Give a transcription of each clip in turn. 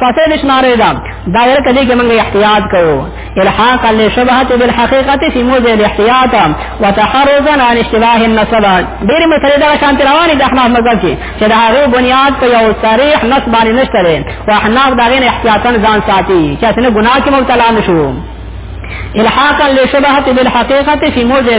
فاصله نشماره ده دا ورکه دې کې موږ احتیاط کوو الحاق للشبهه بالحقيقه في موضع الاحتياط وتحرزا عن اشتباه النصب ډېر مسلې دا شانت روانې د احناف مذهب کې چې دا هغه بنیاد په یو صریح نص باندې نشته لري او احناف دا غین احتیاطا ځان ساتي چې څنګه ګناه کې مبتلا نشو الحاقا للشبهه بالحقيقه في موضع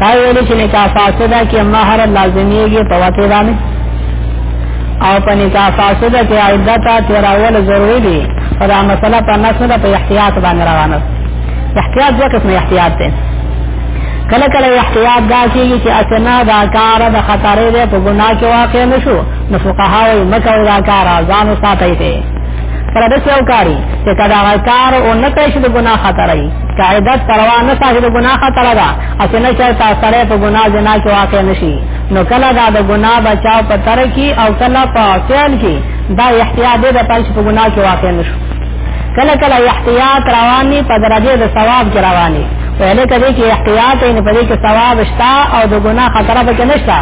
تاویل چې نکاح فاسده کې مہر لازمیږي په وخت باندې او په نکاح فاسده کې عدت تیراول ضروری دي دا مسله په نسله په احتیاط باندې روانه احتیاط دوه قسم احتیاط دي کله کله احتیاط دا کیږي چې اسنا دا کار د خطرې ده په ګناه کې واقع نشو نو فقها وي مکه دا کار ځان ساتي ته سره د څو کاری چې کدا کار او نه پېښ د ګناه خطرې که عدت پروا نه ساتي د ګناه خطر ده اسنه چې تا سره په ګناه جنا کې واقع نشي نو کله دا د ګناه بچاو په تر کې او کله په فعل کې دا احتیاط دې د پنځ په ګناه کې واقع نشو کله کله احتیاط رواني په درجه د ثواب کې رواني ویلې کله کې احتیاط یې په دې کې ثواب شته او د ګناه خطر به کې نشته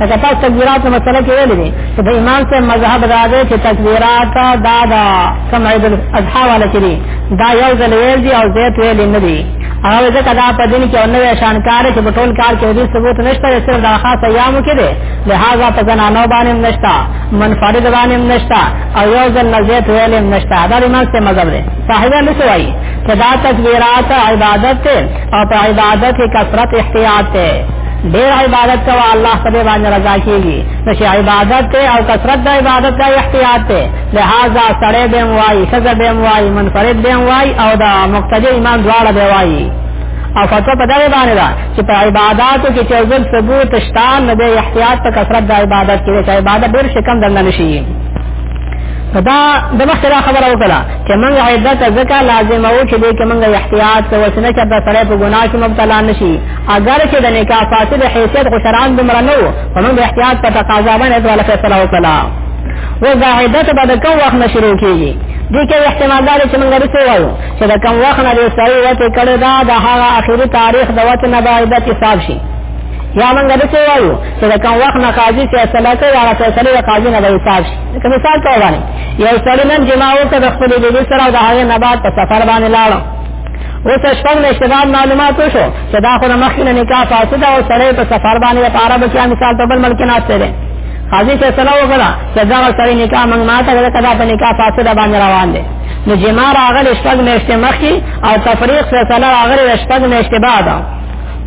لکه تاسو تکبیرات په مسله کې ویل دي چې د امام صاحب مذهب راځي چې تکبیرات دا دا کم عید الاضحى ولا کړي دا یو ځل ویل دي او زیات ویل نه دي او ځکه دا په دین کې او نوې شان کار چې په ټول کار کې دې ثبوت نشته صرف دا خاص ایامو کې دي لہذا په زنانو باندې نشتا منفرد باندې نشتا او یو ځل نه زیات ویل نشتا دا د مال څخه مذهب دی صاحب نه سوای چې دا تکبیرات عبادت او په عبادت کې کثرت احتیاط ته ډیر عبادت کوا الله سبحانه وتعالى رضا کیږي نو چې عبادت ته او کثرت د عبادت د احتیاط ته لہذا سړی به وای ښځه به وای منفرد به وای او دا مقتدی امام دواړه به وای او فتوا په دغه باندې ده چې په عبادتو کې چې ځل ثبوت شتان نه به احتیاط په کثرت د عبادت کې چې عبادت ډېر شي کم دنه نشي دا د مخکره خبره وکړه چې موږ عدت زکه لازم او چې دې کې موږ احتیاط او سنه چې د سړی په ګناه کې مبتلا نشي اگر چې د نکاح فاسد حیثیت خو شرعاً دمر نه وو موږ احتیاط په تقاضا باندې ډول فیصله وکړه و دا عدت به د کوم وخت نه شروع کیږي دې کې احتمال دا چې موږ رسو وایو چې د کوم وخت نه د سړی وته کړه دا د هغه اخیری تاریخ د وته نه د عدت حساب شي یا موږ رسو وایو چې د کوم وخت نه قاضي چې اصله کوي هغه فیصله د قاضي نه د حساب شي که مثال ته وایي یو سړی نن جما وکړ د خپل د سره د هغه نه بعد په سفر باندې لاړ اوس شپږ نه شباب معلومات شو چې دا خو د مخینه نکاح فاسده او سړی په سفر باندې په عربو کې مثال په بل ملک نه قاضي فیصله وکړه چې دا سړی نکاح موږ ماته کړه کدا په نکاح فاسد باندې روان دی نو جما راغل شپږ میاشتې مخکې او تفریق فیصله راغل شپږ میاشتې بعد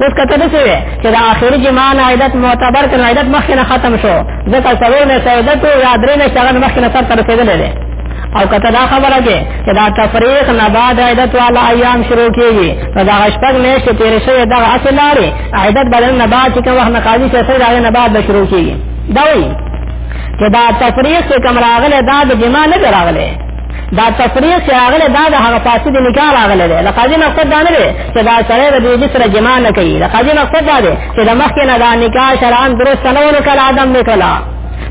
اوس کته څه وي چې دا اخري جما نه عیدت معتبر کړي عیدت مخکې نه ختم شو ځکه سره نه سیدت او یادرې نه شغل مخکې نه سر تر رسیدلې ده او کته دا خبره کې چې دا تفریق نه بعد عیدت والا ایام شروع کیږي دا شپږ میاشتې تیر شوی دا اصل لري عیدت بدل نه بعد چې کوم وخت مقاضي شي سره راغی نه بعد به شروع کیږي دا وایي چې دا تفریق چې کوم راغله دا د جما نه راغله دا تفریق چې راغله دا د هغه فاسد نکاح راغله ده لقاضي مقصد دا نه دی چې دا سره د دې سره جما نه کوي لقاضي مقصد دا دی چې د مخکې نه دا نکاح شرعاً درست نه ونه کړ ادم نه کړ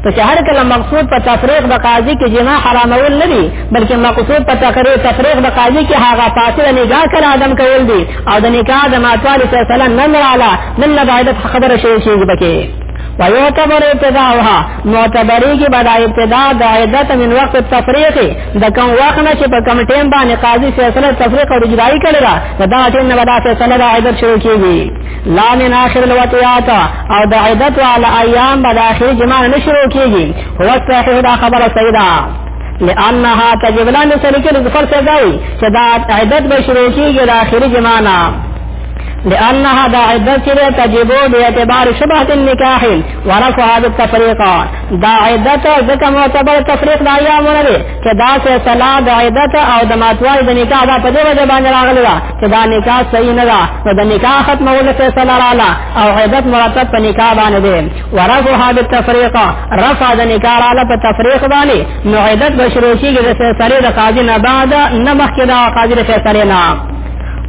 نو چې هر کله مقصود په تفریق د قاضي کې جنا حرامول نه دي بلکې مقصود په تقریر تفریق د قاضي کې هغه فاصله نگاه کړه ادم کول دي او د نکاح د ماتوالي فیصله نه مراله نن نه باید خبره شي شي بکې ويعتبر ابتداؤها معتبري کې بعد ابتدا د عدت من وقت التفريق د کوم وخت نه چې په کوم ټیم باندې قاضي فیصله تفریق او اجرایی کړی دا دا ټیم نه ودا فیصله د عدت شروع کیږي لا من آخر الوطیات او د عدت والا ایام به د آخر جماع نه شروع کیږي هو صحیح دا خبره صحیح ده لانها تجب لان سلکی د فرض ځای چې دا عدت به شروع کیږي د آخر جماع نه لأنها دا عدت چره تجبو بی اعتبار شبهت النکاح ورفع هذا التفریقا دا عدت ذکر معتبر تفریق دا ایامونه دی چې دا فیصله د عیدت او د ماتوالي د نکاح دا په دې وجه باندې راغلی وه چې دا نکاح صحیح نه ده نو د نکاح ختمولو فیصله راغله او عیدت مرتب په نکاح باندې دی ورفعها بالتفریق رفع د نکاح راغله په تفریق باندې نو عیدت به شروع کېږي د فیصلې د قاضي نه بعد نه مخکې د قاضي د فیصلې نه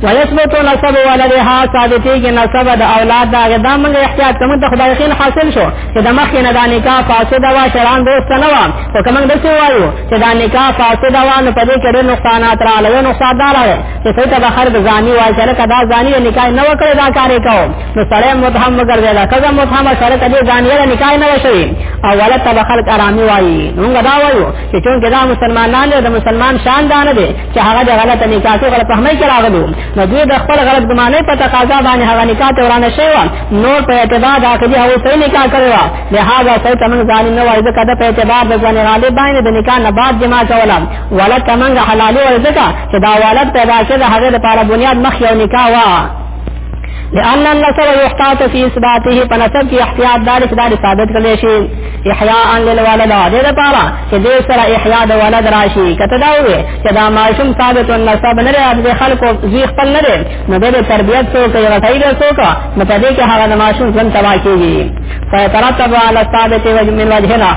ويثبت نسب ولدها ثابتي کې نسب د اولاد دا غدا موږ احتیاط کوم ته خدای خیل حاصل شو چې د مخې نه دا نکاح فاسده وه شرعان درسته نه وه خو که موږ داسې ووایو چې دا نکاح فاسده وه نو په دې کې ډېر نقصانات راغله یو نقصان دا راغی چې سړي ته به خلک ځاني وایي چې لکه دا ځاني یې نکاح نه وه کړې دا کار یې کوو نو سړی متهم وګرځېده ښځه متهمه سړی ته دې ځاني یې نکاح نه وه شوې او ولد ته به خلک ارامي وایي موږ دا وایو چې چونکې دا مسلمانان دی د مسلمان شان دا نه دی چې هغه د غلطه نکاح کې غلط فهمۍ کې راغلو نو دوی د خپل غلط ګمانۍ په تقاضا باندې هغه نکاح ته ورانه شوې وه نور په اعتبار د عقیدې هغه صحیح نکاح کړی و لهدا صحیح کمن ځان نه وای ځکه د په اعتبار د ځان غالي باندې د نکاح نه بعد جما کوله ولا کمن حلال وای ځکه چې دا ولادت پیدا کړي هغه د پاره بنیاد مخ یو نکاح وا لأن النصر يحتاط في إثباته فنسب في احتياط دار سدار ثابت کړي شي احیاء للولد دې لپاره چې دې سره احیاء د ولد راشي کته دا وي چې دا ماشوم ثابت النسب نه لري د خلکو زی خپل نه نو د تربیت څوک یو ټای دی څوک نو په دې کې هغه د ماشوم ژوند تباہ کیږي فیترتب علی الثابت وجه من وجهنا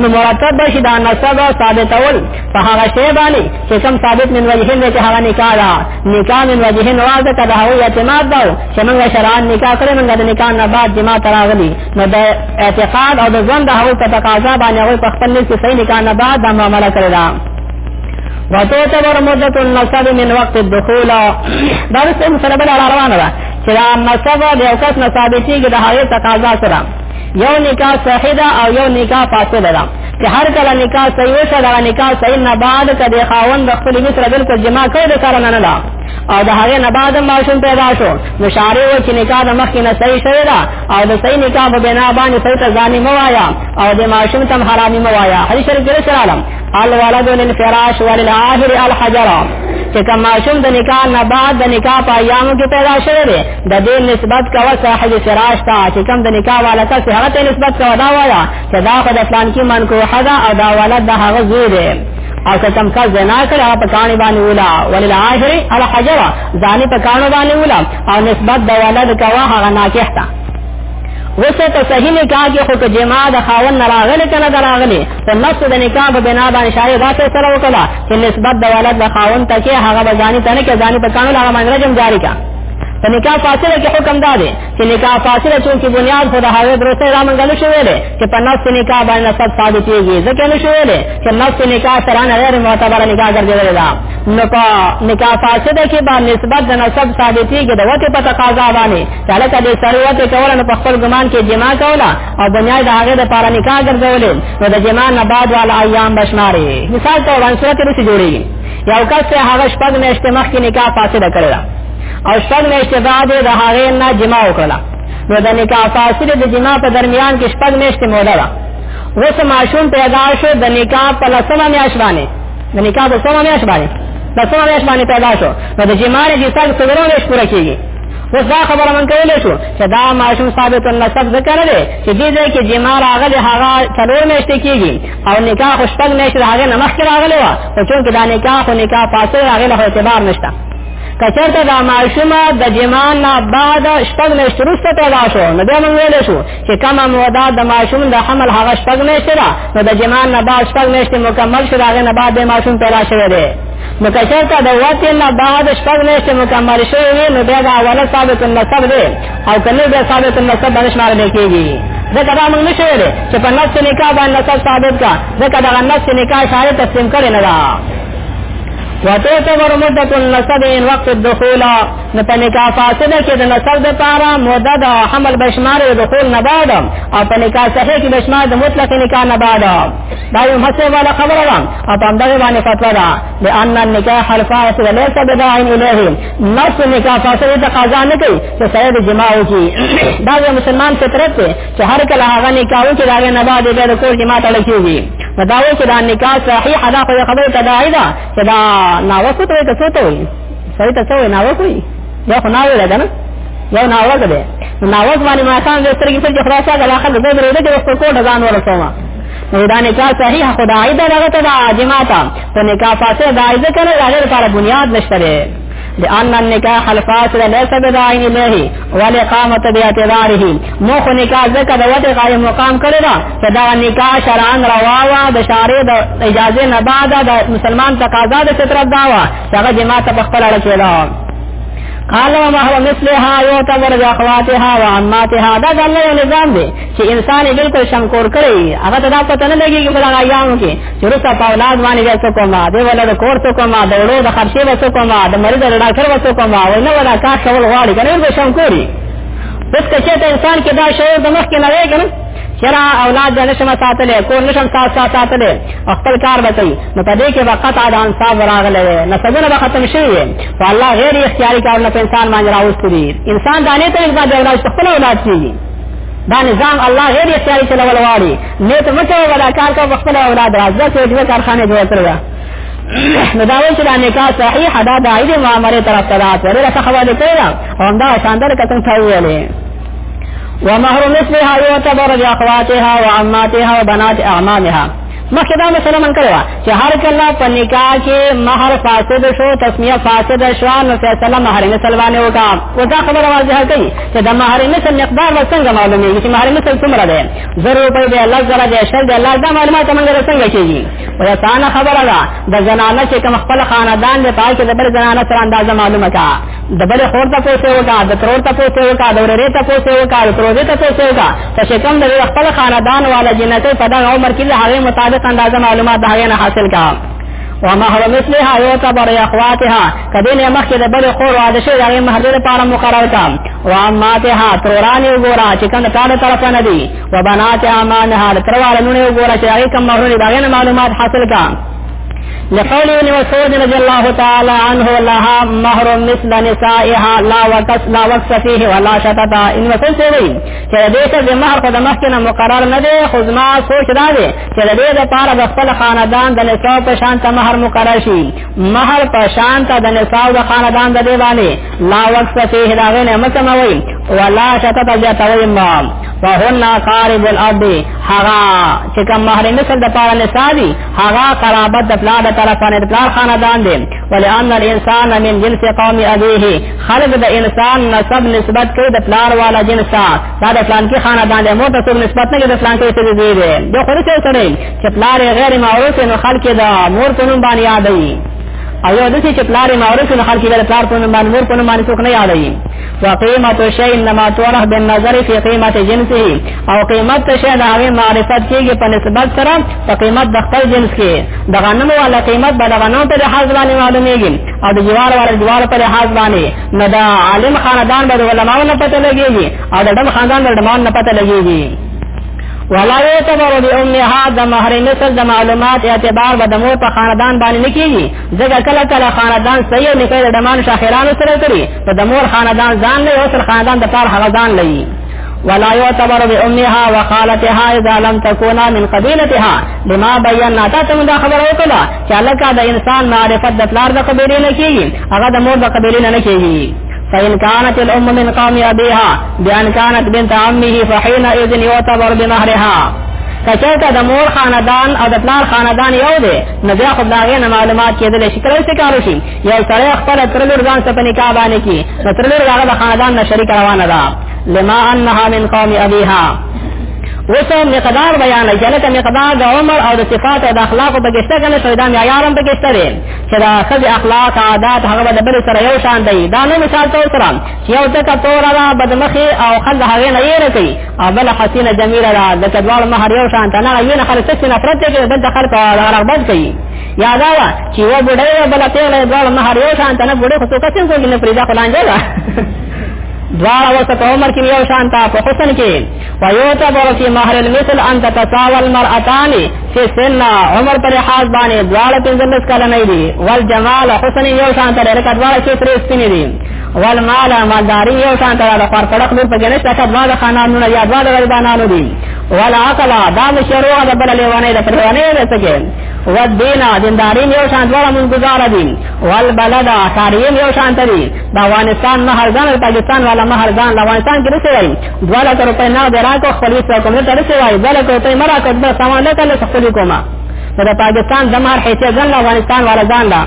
نو مرتب شي دا نسب ثابتول په هغه شی باندې چې کوم ثابت من وجهین دی چې هغه نکاح ده نکاح من وجهین واځه کله هو اعتماد ده چې موږ شرعاً نکاح کړې موږ د نکاح نه بعد جما تراغلي نو د اعتقاد او د ژوند هغه په تقاضا باندې هغه په خپل نس کې صحیح نکاح نه بعد د معاملې کړی وتعتبر مدة النصب من وقت الدخول دا رسې مسله بل روانه ده چې دا نصب د یو کس نه ثابتېږي د هغې تقاضا سره یو نکاح صحیح ده او یو نکاح فاسد ده چې هر کله نکاح صحیح وشه دا نکاح صحیح نه بعد کدی خاوند د خپل مصر بالکل جما کوي د سره نه نه او د هغه نه بعد ماشوم پیدا شو نو شارې و چې نکاح د مخکې نه صحیح شوی دا او د صحیح نکاح په بنا باندې صحیح ته ځانې موایا او د ماشوم تم حرامي موایا حدیث شریف کې راځم الولد للفراش وللآخر الحجر چې کوم ماشوم د نکاح نه بعد د نکاح په ایامو کې پیدا شوی دی د دې نسبت کوه صاحب فراش ته چې کوم د نکاح والا ته هغه ته نسبت کوه دا وایا چې دا خو د فلان کې منکوحه ده او دا ولد د هغه زوی دی او که کم کس زنا کړ هغه په کاني باندې ولا ولل اخر على حجره ځاني په کانو باندې ولا او نسبت د ولد کوه هغه ناکح ته وسه ته صحیح نکاح کې خو که جما د خاون نه راغلی کنه دا راغلی په نفس د نکاح په بنا باندې شاید دا څه سره وکړه چې نسبت د ولد د خاون ته کې هغه ځاني ته نه کې ځاني په کانو هغه باندې رجم جاری کا په نکاح فاصله کې حکم دا دی چې نکاح فاصله چې کی بنیاد خو د هغه درسته را منګل شوې ده چې په نفس نکاح باندې نسب ثابت کیږي ځکه نه شوې ده چې نفس نکاح سره نه غیر معتبر نکاح ګرځېدل ده نو په نکاح فاصله کې باندې نسبت د نسب ثابت کیږي د وخت په تقاضا باندې چاله کا دې سروته کوله نو په خپل ګمان کې جما کوله او بنیاد د هغه د پاره نکاح ګرځولې نو د جما نه بعد وال ایام بشماري مثال ته وړاندې سره ترسي جوړیږي یو کس ته هغه شپږ میاشتې مخکې نکاح فاسد کړل او شپږ میاشتې بعد د هغه نه جما وکړه نو د نکاح فاسد د جما په درمیان کې شپږ میاشتې موده ده اوس ماشوم پیدا شو د نکاح په لسمه میاشت باندې د نکاح په سمه میاشت باندې د سمه میاشت باندې پیدا شو نو د جما نه چې څنګه څلورو میاشت پوره کیږي اوس دا خبره من کولای شو چې دا ماشوم ثابت النسب ذکر دی چې دې ځای کې جما راغلی هغه څلور میاشتې کېږي او نکاح خو شپږ میاشتې د هغې نه مخکې راغلی وه خو چونکې دا نکاح خو نکاح فاسد راغلی خو اعتبار نشته که چېرته دا ماشوم د جما نه بعد شپږ میاشتې وروسته پیدا شو نو بیا موږ ویلی شو چې کومه موده د ماشوم د حمل هغه شپږ میاشتې ده نو د جما نه بعد شپږ میاشتې مکمل شو د هغې نه بعد د ماشوم پیدا شوی دی نو که چېرته د وطن نه بعد شپږ میاشتې مکمل شوې وي نو بیا د اوله ثابت النسب دی او که نه بیا ثابت النسب باندې شمارل کېږي ځکه دا موږ نشو ویلی چې په نفس نکاح باندې نسب ثابت کا ځکه دغه نفس نکاح شاعر تسلیم کړې نه ده وتعتبر مدة النسب ان وقت الدخول نو په نکاح فاسد کې د نسب د پاره مدة د حمل بشمار د دخول نه بعد او په نکاح صحیح کې بشمار د مطلق نکاح نه بعد دا یو مسله والا خبره ده او په همدغه باندې فتوا ده لأن النکاح الفاسد ليس بداع الیه نفس نکاح فاسد تقاضا نه کوي چې سره د جماع وکړي دا یو مسلمان فطرت دی چې هر کله هغه نکاح وکړي دا نه بعد به د کور جماع تړل کیږي دا و چې دا نکاح صحیح ادا خو خبره تداعی ده چې دا ناوسو ته څه ته وي سړی ته څه وي ناوسو دا خو ناوې ده کنه یو ناوګ ده نو ناوګ باندې ما خان دې سترګې پر خدا څخه غلا خل دې درې دې وسو کو ډزان ورسوما نو دا نکاح صحیح خدا عید لغه ته عاجماتا په نکاح فاسد دا عید کنه هغه لپاره بنیاد نشته ده لأن النکاح الفاسد ليس بداعين له والإقامة باعتباره مو خو نکاح ځکه د وته قائم مقام کړی دا چې دا نکاح شرعاً روا وا د شارع د اجازه نه بعد د مسلمان تقاضا د فطرت دا وا چې هغه جماعت په خپل اړه کېده قال وما هو مثلها يعتبر باخواتها وعماتها دا د الله یو نظام دی چې انسان یې بالکل شنکور کړی هغه ته دا پته نه لګي چې بلغه ایامو کې چې رسا په اولاد باندې ځو کومه دی ولا د کور څو کومه د وړو د خرچې وسو کومه د مریض د ډاکټر وسو کومه او نه ولا کار شول غواړي کنه به شنکوري بس کچه ته انسان کې دا شعور د مخ کې نه وي کنه چرا اولاد جن شم ساتلې کور نشم سات ساتلې خپل کار بچي نو په دې کې وقت اذان صاحب راغله نه سبونه به ختم شي او الله غیر اختیاري کارونه په انسان باندې راوستي انسان دانه ته یو ځای اولاد خپل اولاد کیږي دا نظام الله غیر اختیاري چلول واړي نه ته مکه ولا کار کو خپل اولاد راځه چې دې کارخانه جوړ کړو نو دا وایي چې دا نکاح صحیح دا د عید معاملې طرف ته راځي ورته خبره کوي او دا شاندار کتن ته ویلې ومهر مثلها يعتبر باخواتها وعماتها وبنات اعمامها مخکې دا مسله من کړو چې هر کله په نکاح کې مہر فاسد شو تسمیه فاسد شو نو فیصله مہر مثل باندې وکا او دا خبره واضحه کوي چې د مہر مثل مقدار څنګه معلومیږي چې مہر مثل څومره دی ضرور په دې الله زره دې شل دې الله دا معلومات موږ سره څنګه کیږي او دا ثانه خبره ده د زنانه چې کوم خپل خاندان دې پاکه د بل زنانه سره اندازه معلومه کا د بل خور ته پوسه وکا د ترور ته پوسه وکا د ورې ته پوسه وکا د تروزه ته پوسه وکا ته چې کوم د خپل خاندان والا جنته په دغه عمر کې د هغه مطابق اندازه معلومات د هغه نه حاصل کا ومهر مثلها يعتبر اخواتها کدی نه مخکې د بل خور واده شي هغه مهر لپاره مقرر کا واماتها تروران وګورا چې کوم کار طرف نه دی وبنات امانها تروار نونه وګورا چې هغه کوم مهر دی هغه معلومات حاصل کا لقول ابن مسعود رضي الله تعالى عنه لها مهر مثل نسائها لا وقص لا وقص فيه ولا شتتا ان مسعود سے وی کہ دې سره د مہر خود مخکنه مقرر نه دی خو زما سوچ دا دی چې دې د پاره د خپل خاندان د نساء په شان ته مہر مقرر شي مہر په شان ته د نساء د خاندان د دی باندې لا وقص فيه دا غنه مسموي ولا شتتا بیا توي ما وهن قارب الارض هغه چې کوم مہر مثل د پاره نساء دی هغه قرابت د پلار د طرفه نه د پلار خاندان دی ولئن الانسان من جنس قوم ابيه خلق د انسان نسب نسبت کوي د پلار والا جنس دا د پلان کې خاندان دی موته څوک نسبت نه کوي د پلان کې څه دی دی یو خو څه سره چې پلار غیر معروف نو خلک دا مور په نوم باندې یادوي او یو د چې پلار معروف نو خلک دا پلار په نوم باندې مور په نوم باندې څوک نه یادوي وقیمت شی انما تورح بالنظر فی قیمت جنسه او قیمت شی دا هغه معرفت کیږي په نسبت سره په قیمت د خپل جنس کې د غنم والا قیمت به د غنم په لحاظ باندې معلومیږي او د جوار والا جوار په لحاظ باندې نه دا عالم خاندان به علماو نه پته لګیږي او د دم خاندان د دمان نه پته لګیږي ولا يعتبر بامها د مہر مثل د معلومات اعتبار به د مور په خاندان باندې نکېږي ځکه کله کله خاندان صحیح نکړي د مان شاخرانو سره کړي ته د مور خاندان ځان لې اوسر خاندان د پار هغه ځان لې ولا يعتبر بأمها وخالتها إذا لم تكونا من قبيلتها لما بينا تاسو دا خبر وکړه چې لکه د انسان معرفت د پلار د قبيله نه کیږي هغه د مور د قبيله نه کیږي فإن كانت الأم من قوم أبيها بأن كانت بنت عمه فحينئذ يعتبر بمهرها کچېته د مور خاندان او د پلار خاندان یو دی نو بیا خو دا غي معلومات کېدل شي کله چې کارو شي یو سړی خپل ترلور ځان څخه نکاح باندې کی نو ترلور هغه د خاندان نه شریک روانه ده لما انها من قوم ابيها وسو مقدار بیان دی لکه مقدار د عمر او د صفات او د اخلاق په ګشته کنه شوی دا معیارم په ګشته دی چې دا خد اخلاق عادت هغه د بل سره یو شان دی دا نو مثال تور سره چې یو تک تور را بدمخي او خد هغه نه یې رکی او بل حسینه جمیله دا د کډوال مہر یو شان ته نه یې نه خلک څه نفرت کوي بل د خلک رغبت کوي یا دا وا چې و بډای و بل ته له دوه مهر یو شان ته نه بډای خو څوک څنګه کوي نه پریدا خلان جوړا دواړه ورته په عمر کې یو شان ته په حسن کې ويعتبر في مهر المثل ان تتساوى المرأتان في سن عمر پر حال باندې دواړه پنځلس کاله نه دي ول جمال حسن یو شان ته لري کډواړه کې ترې سپینې دي ول مال مالداري یو شان ته د خور پړق نور په جنت ته دواړه خانانونه یا دواړه غریبانانو دي ول عقل دا مشروع د بل لیوانه د پرونه نه سکے والدین دیندارین یو شان دواړه مونږ گزاره دي والبلد ښارین یو شان دي د افغانستان مهر ځان او پاکستان والا مهر ځان د افغانستان کې رسې وایي دوه لکه روپۍ نه دی راکو خپل هېڅ کوم ته رسې وایي دوه لکه روپۍ مه راکړه دا سامان لکه له خپل کومه نو د پاکستان د مهر حیثیت ځان د افغانستان والا ځان ده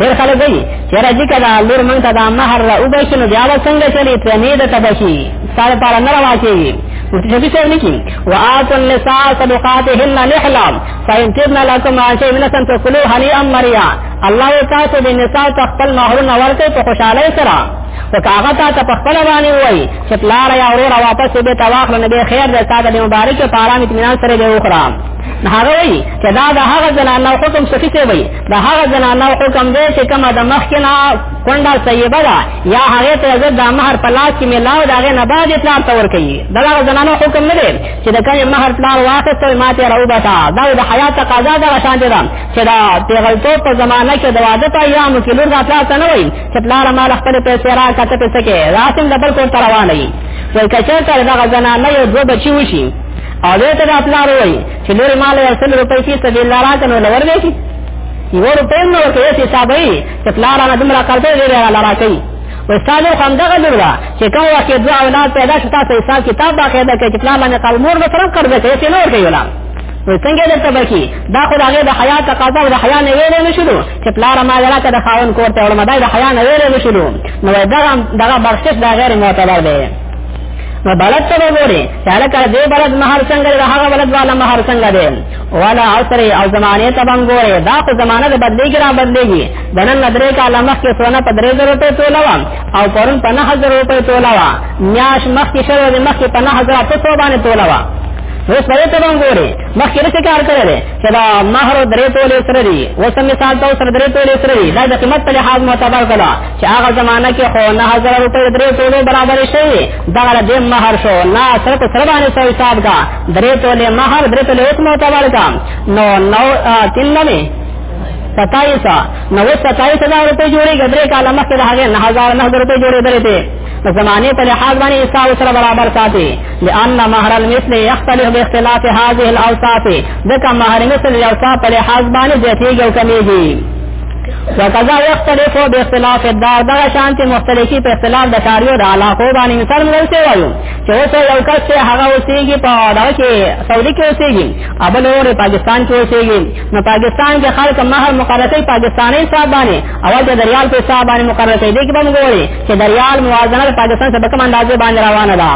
ډېر خلک وایي چې راځي که دا لور مونږ ته دا مهر را وبښي نو بیا به څنګه چلي ترې نه ده ته بشي ستا لپاره نه روا کېږي نبی صاحب لیکي وآتوا النساء صدقاتهن نحلا فإن تبن لكم عن شيء منه فكلوه هنيئا مريا الله تاسو د نساء خپل مہرونه ورکړي په خوشحالۍ سره او کاغه تا ته خپل باندې وای چې پلار یا ورور واپس به تواخل نه به خیر ده تا د مبارک په اړه اطمینان سره دی وخره هغه وی چې دا د هغه زنانه حکم شفیع وي د هغه زنانه حکم دی چې کومه د مخکنه کونډه سیبه ده یا هغه ته زه د مہر په لاس کې ملاو دا غي نه باندې پلار تور کوي دا هغه زنانه حکم نه دی چې د کله مہر پلار واخیست او ماته راوبتا دا د حیات تقاضا ده شان دي دا چې دا پیغلتو په زمانہ کې د واده په ایام کې لور دا پلار ته نه وایي چې پلار مال خپل پیسې را کته پیسې کې راسم د بل کور روان وي وای کچه تر دا زنانه یو دوه بچي وشي او دې ته دا پلار وایي چې لور مال یې 100 روپۍ فیصد لاره کنه لور وایي یو روپۍ نو کې حسابي چې پلار هغه دومره قرضې دی هغه راکوي استاد خو همدغه لور ده چې کوم وخت دوه اولاد پیدا شو تاسو حساب کتاب باقاعده کوي چې پلار باندې قال مور به سره قرض کوي چې نور کوي ولر نو څنګه درته بکی دا خو هغه د حیا تقاضا او د حیا نه ویل نه شلو چې پلار ما راکه د خاون کور ته ورمه دا د حیا نه ویل نه شلو نو دا دغه بخشش دا غیر معتبر دی نو بلد ته وګوري چې هغه کړه دې بلد مہر څنګه دی هغه بلد والا مہر څنګه دی ولا عصر او زمانه ته بنګوره دا په زمانه د بدلېږي را بدلېږي د نن ندرې کاله مخکې سونه په درې زره روپۍ توله وه او پرون په نهه زره روپۍ توله وه میاشت مخکې شل ورځې مخکې په نهه زره اته سوه باندې توله وه اوس په دې ته وګورئ مخکې څه کار کړی دی چې دا مہر درې تولې سره دی اوس مثال ته سره درې تولې سره دی دا د قیمت په لحاظ معتبر کړه چې هغه زمانہ کې خو 9000 روپۍ درې تولې برابر شي دا د مہر شو نه سره سره باندې حساب کا درې تولې مہر درې تولې حکم او تبار کا نو نو تین نوې ستایسا نو ستایس هزار روپے جوړې ګدرې کاله مخکې د هغه 9000 9000 روپے جوړې درې ته په زمانه په لحاظ باندې حساب سره برابر ساتي لئن مہر المثل يختلف باختلاف هذه الاوصاف ځکه مہر مثل یو څه په لحاظ باندې زیاتېږي او کمېږي وکذا یختلف باختلاف الدار دا شانتی مختلفی په اختلاف د کاریو د علاقو باندې مثال موږ څه وایو چې اوس یو کس چې هغه اوسېږي په دا کې سعودي کې اوسېږي ابل اور پاکستان کې اوسېږي نو پاکستان کې خلک مہر مقرره کوي پاکستاني صاحب باندې او د دریال په صاحب باندې مقرره کوي دغه باندې ګوري چې دریال موازنه پاکستان سره کوم اندازې باندې روانه ده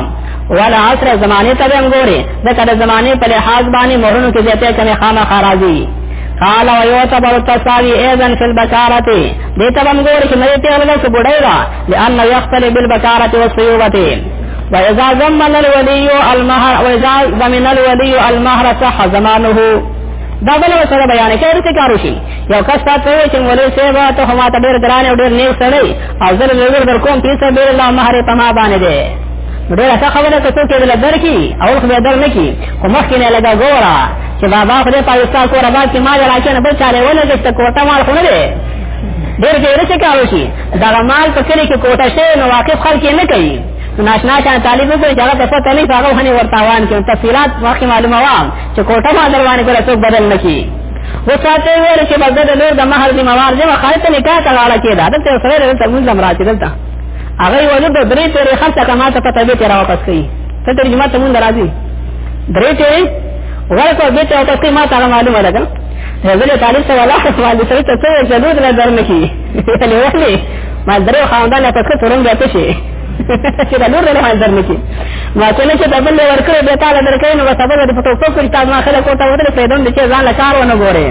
ولا عصر زمانه ته هم ګوري دا کله زمانه په لحاظ باندې مہرونو کې زیاته کمه خامه خارازي قال ويعتبر التساوي ايضا في البكاره دې ته هم ګوري چې مې ته ولګو چې بډای دا لئن يختلف بالبكاره والصيوبه وإذا ضمن الولي المهر وإذا ضمن الولي المهر صح زمانه دا بل سره بیان کې ورته کارو شي یو کس تاسو چې مولوی صاحب ته هم ته ډېر ګران او ډېر نیک سره او زه له ور کوم پیسې ډېر الله مهر په ما باندې ده ډېر ښه خبره ته څوک دې لګر کی او خو دې در نه کی خو مخکې نه لګا ګورا چې بابا خو دې پاکستان کور آباد کې ما راکې نه بل چاله ولګې ته کوټه مال خو نه دې ډېر دې رچ کارو شي دغه مال په کلی کې کوټه شوی نو واقف خلک یې نه کوي ناشنا شان طالب وګړي چې هغه څه ته نه هغه هني ورتاوان کوي تفصيلات واقعي معلومه وام چې کوټه ما دروانه کړه څوک بدل نکي وساته ویل چې بدل نور د مہر دی موار دی خالته نکاح ته لاړه کېده دا ته سره د تمون لم راځي دلته هغه ولې د درې تیرې خرڅه کما ته پته به تیرا واپس کوي ته ترجمه ته مونږ راځي درې تیرې ورته به ته واپس کوي ما ته معلومه ده زه له طالب سره ولاړ سوال دي څه څه ضرورت نه درنه کی ولې ولې ما درو خواندان په څه تورم بیا څه شي چې دا نور نه حاضر نشي ما چې نه چې دا بل ورکړې به تعالی درکې نو بس به په ټوکو کې تا ما خلک کوته ودرې په دې چې ځان لا کار ونه ګورې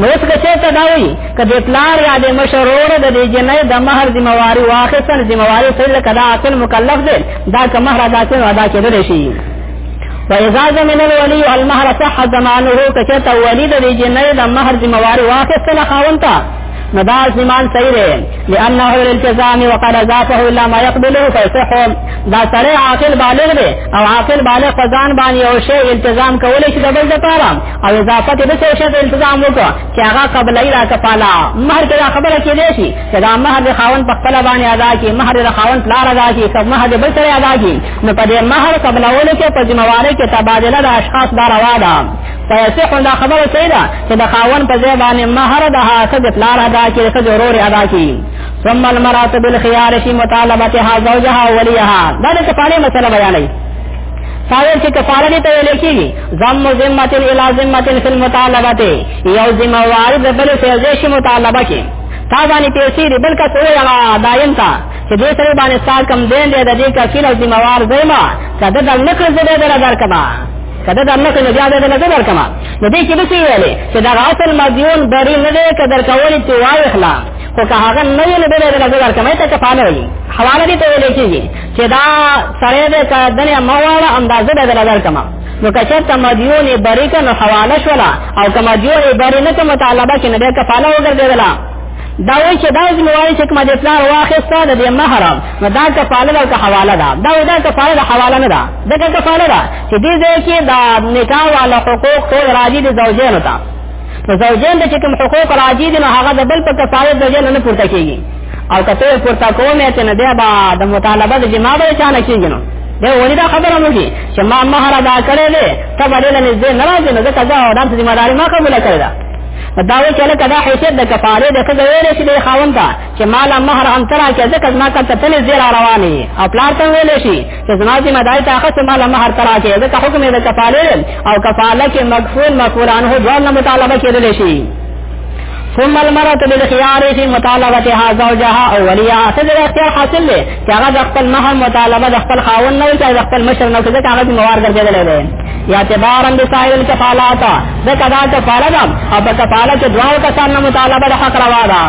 نو څه کچې ته دا وي کدی پلار یا د مشرور د دې جنې د مہر ذمہواری واخصن ذمہواری سره کدا عاقل مکلف دی دا که مہر ادا کړي ادا کړي شي فإذا زمن الولي المهر صح زمانه كشت ولي د جنې د مہر ذمہواری واخصن خاونتا نو دا ایمان صحیح دی لانه الالتزام وقد ضافه الا ما يقبله فصح دا سره عاقل بالغ دی او عاقل بالغ په ځان باندې یو شی التزام کولای شي د بل لپاره او اضافه کې د څه شی التزام وکړه چې هغه قبل ایلا کفالا مہر کې دا خبره کې دی شي چې دا مہر د خاون په خپل باندې ادا کی مہر د خاون پلار ادا کی سب مہر د بل سره ادا کی نو په دې مہر قبل اول کې په ذمہ واري کې تبادله د اشخاص دا روا ده فیصح دا خبره صحیح ده چې د خاون په ځای باندې مہر د هاته د پلار ادا کړي چې ضرور ادا کړي ثم المرأة بالخيار في مطالبتها زوجها وليها دا نه کفاره مسله بیانې سایر چې کفاره دې ته ویل کېږي ضم ذمه الى ذمه في المطالبه یو ذمہ وار د بل سره شي مطالبه کې تا باندې پیسې دې بلکې څو یا دایم تا چې دې سره باندې سال کم دین دې د دې کفیل او ذمہ وار زما کده د نکړ زده درکما کده د الله څخه بیا دې نه زبر کما نو دې کې څه ویلې چې دا اصل مدیون بری نه دې کدر کولې چې وای اخلا خو که هغه نه ویل به دې نه زبر کما ته کفاله وي حواله دې ته ویلې کېږي چې دا سره دې کدنې مواله اندازه دې نه زبر کما نو کچه ته مدیون بری کنه حواله شولا او کما دیون بری نه ته مطالبه کې نه دې کفاله وګرځیدلا دا وایي چې دا زمواري چې کوم د اسلام واخیسته د دې محرم نو دا کفاله او که حواله ده دا دا کفاله د حواله نه ده دا کفاله ده چې دې ځای کې د نکاح والا حقوق ټول راځي د زوجینو ته نو زوجین د چې کوم حقوق راځي دي نو هغه د بل په کفایت زوجین نه پورته کیږي او کته پورته کومه چې نه دی با د مطالبه د جما به چانه کیږي نو دا ولې دا خبره مو دي چې ما مہر ادا کړې ده ته باندې نه نږدې نه راځي نو دا ځا او دا ذمہ داری ما قبول کړې ده دا وی چې لکه دا حیثیت د کفاره د خزه ویل شي د خاوند ته چې مال مہر هم ترا کې ځکه ما کته تل زیرا رواني او پلار ته ویل شي چې زما ذمہ داري ته هغه مال مہر ترا کې دا حکم یې د کفاله او کفاله کې مغفور مغفور عنه ځوان مطالبه کېدل شي ثم المرأة بالخيار في مطالبتها زوجها او وليها سجل اختیار حاصل دی چې هغه د خپل مهر مطالبه د خپل خاوند نه وي چې د خپل مشر نه وي ځکه هغه موار ګرځېدلی دی یا اعتبارا بسائر الکفالات ځکه دا کفاله ده او په کفاله کې دوه کسان نه مطالبه د حق روا ده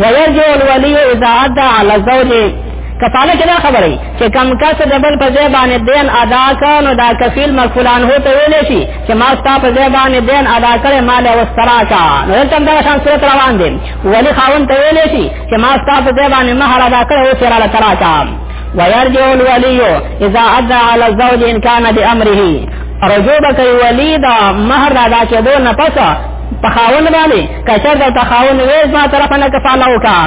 ويرجع الولي اذا ادى على زوجه کفاله کې دا خبره چې کم کس د بل په ځای باندې دین ادا کړ نو دا کفیل مکفولان هو ته ویل شي چې ما ستا په ځای باندې دین ادا کړې مال او استراکا نو دلته دا شان صورت روان دي ولی خاون ته ویل شي چې ما ستا په ځای باندې مہر ادا کړې او سره تراکا ويرجع الولي اذا ادى على الزوج ان كان بامره رجوع کوي ولی دا مہر ادا کېدو نه پس په خاون باندې کچر د تخاون وې ما طرف نه کفاله وکا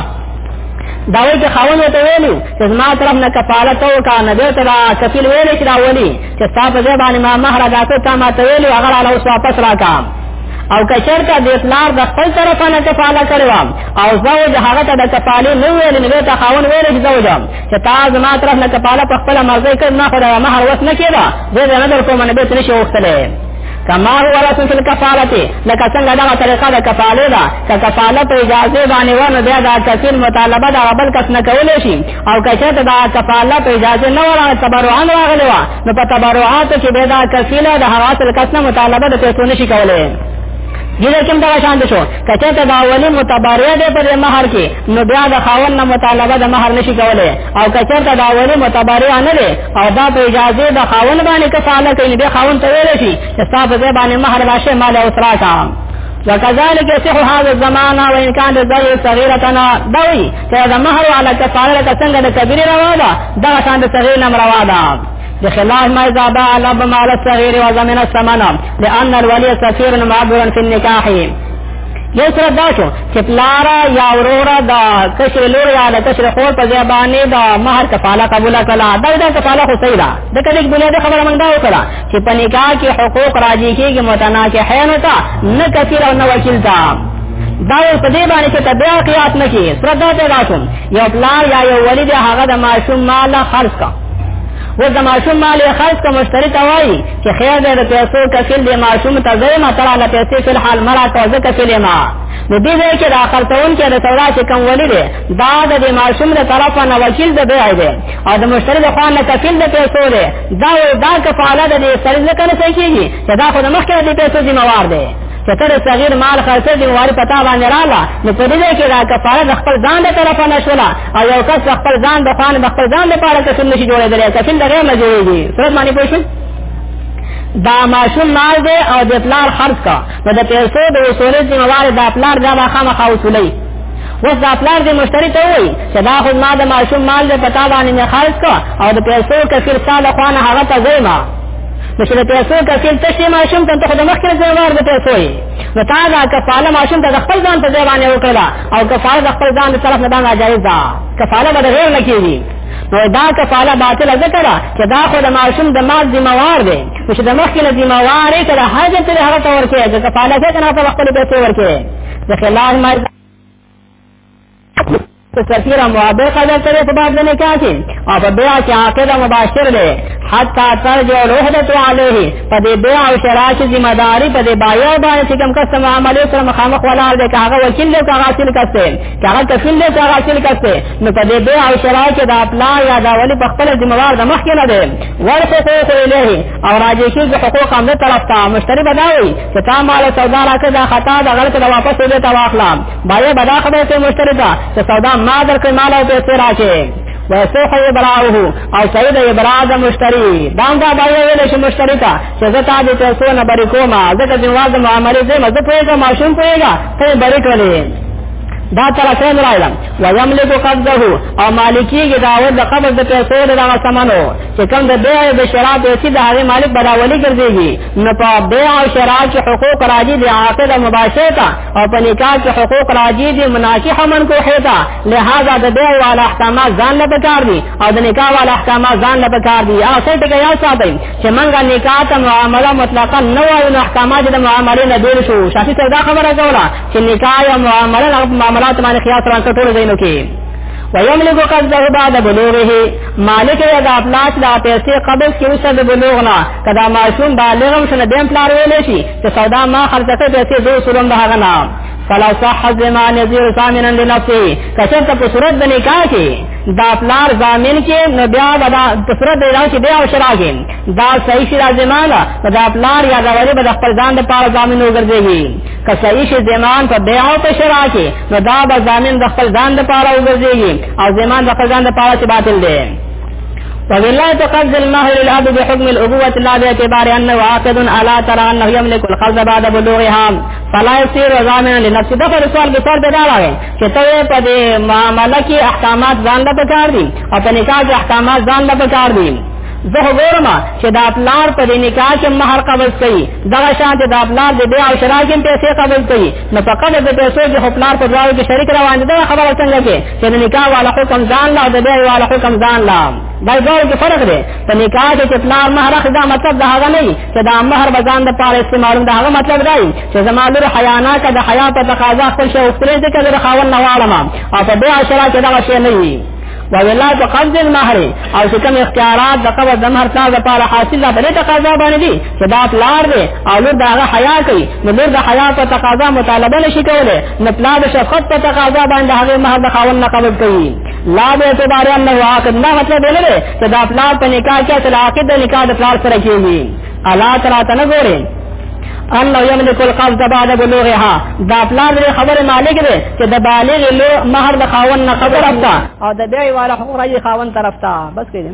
دا وایي چې خاون ته ویلو چې ما طرف نه کفاله تو کا نه دې ترا کفیل ویلې چې دا ولي چې تاسو ځې باندې ما مہر ادا کړ ته ما ته ویلو هغه له اوس واپس راکا او کچر ته د اسلام د خپل طرف نه کفاله کړو او زوج هغه ته د کفاله نه ویل نه ته خاون ویل چې زوج چې تا زما طرف نه کفاله په خپل مرزه کې نه خو د مہر وس نه کېدا زه نه در کوم نه به تنشي وختلې کما هو رسم فی الکفالتی لکه څنګه دا طریقه د کفاله ده که کفاله په اجازه باندې ونه بیا دا کثیر مطالبه دا بل کس نه کولای شي او که چېرته دا کفاله په اجازه نه وره تبرعان راغلی وه نو په تبرعاتو کې بیا دا کفیله د هغه اصل کس نه مطالبه د پیسو نه شي کولی دغه کوم دا شان شو کچه ته دا اولی متبرع دی پر مہر کې نو بیا د خاون نه مطالبه د مہر نشي کولای او کچه ته دا اولی متبرع نه دی او دا په اجازه د خاون باندې کفاله کوي به خاون ته ویل شي چې تاسو به باندې مہر راشه مال او ترا کا وکذالک صح هذا الزمان وان كان ذل صغيرتنا دوي چې دا مہر على کفاله څنګه د کبیر روا ده دا شان د صغیر نم روا ده بخلاف ما اذا باع لب مال الصغير وضمن الثمن لان الولي سفير معبر في النكاح یو سره دا شو چې پلارا یا اورورا دا کشر لور یا دا کشر خور په ځای باندې دا مہر کفاله قبول کړه دا دا کفاله خو صحیح ده د کله یک بنیاد خبره موږ دا وکړه چې په نکاح کې حقوق راځي کېږي متناکحین تا نه کثیر او نه وکیل تا دا یو په دې باندې چې تبع قیاس نه کی سره دا ته راشم یو پلار یا یو ولی دا هغه د معصوم مال خرج کا و د ماشوم مال خرج کوم مشتری ته وایي چې خیر دې د پیسو کفیل دې ماشوم ته زې ما ترا له پیسې فل حال مرا ته زه کفیل ما نو دې ځای کې د خرڅون کې د سودا چې کوم ولې دې دا د دې ماشوم له طرفه نه وکیل د بیع دې او د مشتری د خوان نه کفیل د پیسو دې دا دا کفاله د دې سره نه کنه کیږي چې دا خو د مخکې د پیسو ذمہ وار دی چې تر صغیر مال خرڅ دی واري پتا باندې رااله نو په دې کې دا کفاره د خپل ځان له طرفه نشوله او یو کس خپل ځان د خان د خپل ځان لپاره کفن نشي جوړېدل کفن د غیر نه جوړېږي سره باندې پوه شئ دا ماشوم مال دی او د پلار خرج کا نو د پیسو د وصولې ذمہ وار د پلار دا مخامخه وصولې اوس دا پلار دې مشتری ته وایي چې دا خو ما د ماشوم مال دې پتا باندې نه خرج کا او د پیسو کفیر ساده خوانه هغه ته زېما نو چې د پیسو کفیل ته شي ماشوم ته خو د مخکې ځای وار د پیسو یې نو تا دا کفاله ماشوم ته خپل ځان ته ځای باندې وکړه او کفاره د خپل ځان طرف نه باندې جایز ده کفاره به غیر نه کیږي نو دا کفاره باطل ذکر چې دا خو د معصوم د مال ذمہ وار دی چې د مخکې له ذمہ وار یې کړه حاجه تر هغه تور کې د کفاره کې نه په خپل پیسې ورکړي د خلاف ما سفیر موافق ادا کرے تو بعد میں نے کیا کی اور بیا کہ عاقد مباشر لے حتی ترجع الوحدت علیہ په دې بيع او شراء کې ذمہ داری په دې بایع او باندې چې کوم کس معاملې سره مخامخ ولاړ دی هغه وکیل دی هغه اصل کس دی هغه کفیل دی هغه اصل کس دی نو په دې بيع او شراء کې دا اپلا یا دا ولی په خپل ذمہ وار د مخ کې نه دی ورته حقوق الیه او راځي چې د حقوق هم له طرف ته مشتری بداوي چې تا مال سودا راکړه دا خطا د غلط د واپس دې ته واخلم بایع بدا خبره کوي مشتری ته چې سودا ما درکې مال او پیسې راکې وسوح ابراهو او سید ابراهو د مشتری دا دا بای ویل شي مشتری ته چې زه تا دې پیسو نه بری کوم ځکه چې واده معاملې زه مزه پوهیږم ماشوم پوهیږم ته بری کولې دا طرفین راولم ویملک قبضه او مالکیږي دا ول د قبض د پیسو د دغه سمنو چې کوم د بیع او د شراء پیسې د هغه مالک بداولي ګرځيږي نو په بیع او شراء کې حقوق راځي د عاقد مباشرت او په نکاح کې حقوق راځي د مناکح منکوحه لہذا د بیع والا احکامات ځان له پکار دي او د نکاح والا احکامات ځان له پکار دي او څه ټکی یو ساتي چې منګه نکاح ته معامله مطلقا نه وایو نو احکامات د معاملې نه دور شو شافي صاحب دا خبره کوله چې نکاح او معامله له معاملات باندې خیال سره ټول ځینو کې ويملك قصده بعد بلوغه مالک یا د افلاس د پیسې قبض کې اوسه د بلوغ نه کدا معصوم بالغ شنه دیم پلار ویلې شي چې سودا ما خرڅه پیسې دوه سلم به هغه نه فلا صح زما نذیر ثامنا لنفسه کچر ته په صورت د نکاح کې دا پلار ضامن کې نو بیا دا په صورت د نکاح کې بیا او شرع کې دا صحیح شرع زمانه دا پلار یا دا ولی به خپل ځان د پاره ضامن وګرځي که صحیح شرع زمان په بیا او په شرع کې نو دا به ضامن د خپل ځان د پاره وګرځي او زمان د خپل ځان د پاره چې باطل دی وبالله تقضي المهر للأب بحكم الأبوة لا باعتبار أنه عاقد على ترى أنه يملك القرض بعد بلوغها فلا يصير ضامنا لنفسه دا پر سوال کې سوال پیدا راغی چې ته په دې معاملې کې احکامات ځان له پکار دي او په نکاح کې احکامات ځان له پکار دي زه وګورم چې دا پلار په دې نکاح کې مہر قبض کړي دا شان چې دا پلار دې بیا او شراکت کې پیسې قبض کړي نو فقط د پیسو کې خپلار په ځای کې شریک روان دي دا خبره څنګه کې چې د نکاح والا حکم ځان لا او د بیا والا حکم ځان لا دا ډول کې فرق دی په نکاح کې چې پلار مہر اخدا مطلب دا هغه نه چې دا مہر بزان د پاره استعمالوم دا هغه مطلب دی چې زما لور حیا نه کده حیا په تقاضا خپل شی وکړي چې کله خاون نه واړم او په دې اشاره کې دا شی نه وي وویلا په قبض المهر او چې کوم اختیارات د قبض د مهر تاسو لپاره حاصل ده بلې تقاضا باندې دي چې دا پلار دی او لور دا هغه حیا کوي نو لور د حیا په تقاضا مطالبه نشي کولای نو پلار د شفقت په تقاضا باندې هغه مهر د خاوند نه قبض کوي لا به اعتبار انه عاقد دا مطلب نه دی چې دا پلار په نکاح کې اصل عاقد د نکاح د پلار سره کېږي الا ترا تنه ګورې الله یملک القبض بعد بلوغها دا پلار دې خبره مالک دی چې د بالغ له مہر د خاون نه خبر افتا او د بیع والا حقوق راځي خاون طرف ته بس کېږي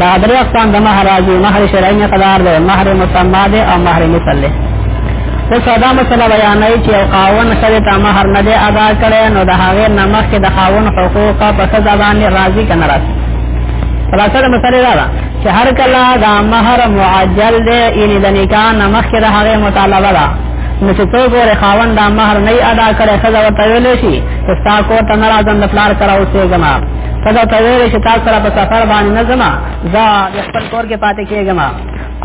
دا درې اقسام د مہر راځي مہر شرعي مقدار دی مہر مسمى دی او مہر مثل دی په ساده مسله بیانوي چې یو قاون سره ته مہر نه دی ادا کړي نو د هغه نمخ کې د قاون حقوق په سزا باندې راځي کنه راځي خلاصه د مسلې دا ده چې هر کله دا مہر معجل دی یعنی د نکاح نمخ کې د هغه مطالبه ده نو چې څوک ور خاون دا مہر نه ادا کړي خزه ورته ویل شي چې تا کو ته ناراضه د پلار کرا اوسېګما کله ته ویل چې تاسو سره په سفر باندې نه ځما زه د خپل کور کې پاتې کېږم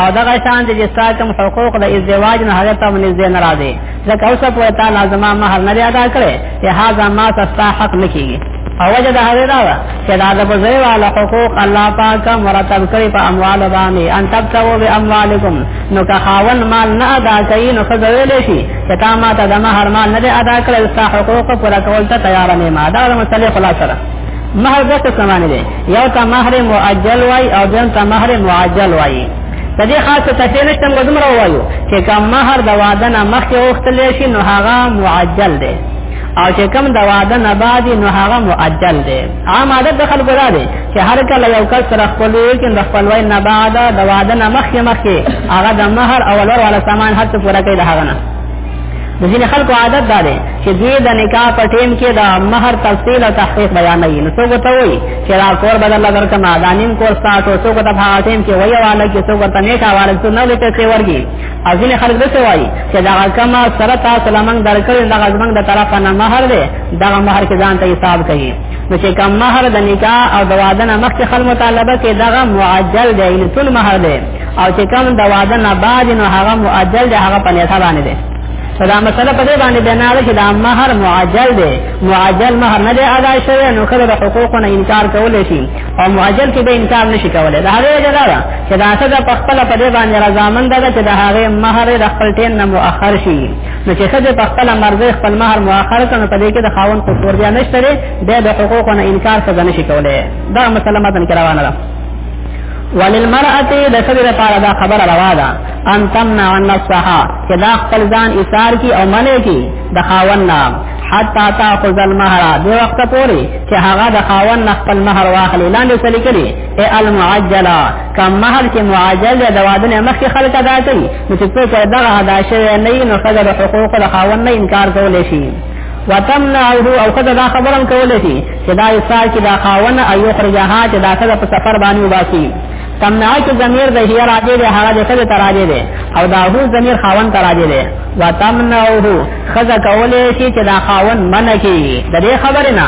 او دغه شان د جستا کوم حقوق د ازدواج نه هغه ته منځ نه را دي ځکه اوس په تا لازم مہر نه ادا کړي لہذا ما ستا حق نه کیږي او وجه د هغه دا چې دا د بزوی والا حقوق الله پاک مرتب کړی په اموال باندې ان تبتو به اموالکم نو که خاون مال نه ادا کوي نو خزویل شي چې تا ما ته د مهر مال نه دی ادا کړی ستا حقوق پوره کول ته تیار نه ما دا د مسلې خلاصه ده مهر د څه سمانه دی یو ته مهر مؤجل وای او بل ته مهر معجل وای د دې خاصه تفصیل نشته موږ دومره وایو چې کوم مہر د واده نه مخکې وختل شي نو هغه معجل دی او چې کوم د واده نه بعد نو هغه معجل دی عام عادت د خلکو را دی چې هر کله یو کس سره خپلوي کې د خپلوي نه بعد د واده نه مخکې مخکې هغه د مہر او ولور والا سامان هر څه پوره کوي د هغه نه د ځین خلکو عادت دا دی چې دوی د نکاح په ټیم کې د مہر تفصیل او تحقیق بیانوي نو څوک ته وایي چې را کور بدل لګر کما دانیم کور ساتو څوک ته په ټیم کې وایي والا کې څوک ته نیکا والا څو نه لته څه ورګي او ځین خلک دته وایي چې دا کما سره تاسو لمن درکړي دا غزمن د طرفه نه مہر دی دا مہر کې ځان ته حساب کوي نو چې کوم مہر د نکاح او د واده نه مخکې خل مطالبه کې دغه معجل دی یعنی ټول مہر دی او چې کوم د واده نه بعد نو هغه معجل دی هغه په نیټه باندې دی دا مسله په دې باندې بنا ده چې دا مہر معجل دی معجل مہر نه دی ادا شوی نو کله د حقوقو نه انکار کولای شي او معجل کې به انکار نشي کولای دا هغه وجه ده چې دا څه د خپل په دې باندې رضامند ده چې دا هغه مہر د خپل ټین نه مؤخر شي نو چې خځه په خپل مرزه خپل مہر مؤخر کړي په دې کې د خاوند په تور بیا نشته لري به د حقوقو نه انکار څه نه شي کولای دا مسله متن کې روانه ده وللمرأه د خځې لپاره دا خبره روا ده ان تمنع عن نفسها چې دا خپل ځان ایثار کی او منع کی د خاوند نه حتا تاخذ المهر دی وخت پوری چې هغه د خاوند خپل مہر واخلي لاندې سلیکلي اے المعجله کم مہر کې معاجل دی د واده نه مخکې خلک ادا کوي نو چې څوک دغه ادا شوی نه وي نو ښځه د حقوقو د خاوند نه انکار کولی شي وتمنعه او ښځه دا خبره هم کولی شي چې دا یې سار کې دا خاوند او یخرجها چې دا ښځه په سفر باندې وباسي تمنع کې ضمیر د هي راځي دی هغه د ښځې ته راځي دی او دا هو ضمیر خاوند ته راځي دی وتمنعه ښځه کولی شي چې دا خاوند منع کړي د دې خبرې نه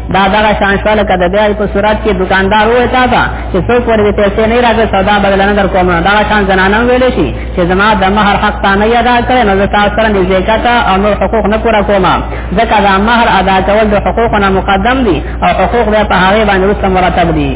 دا دا شان شو لکه د دې په صورت کې دکاندار وې تا تا چې څو پورې پیسې نه راځي سودا بدل نه در کوم دا شان زنانه ویلې شي چې زما د مہر حق تا نه ادا کړې نو تاسو سره د زکات او نور حقوق نه پورا کوم ځکه دا مہر ادا کول د حقوق نه مقدم دي او حقوق به په هغه باندې وروسته مرتب دي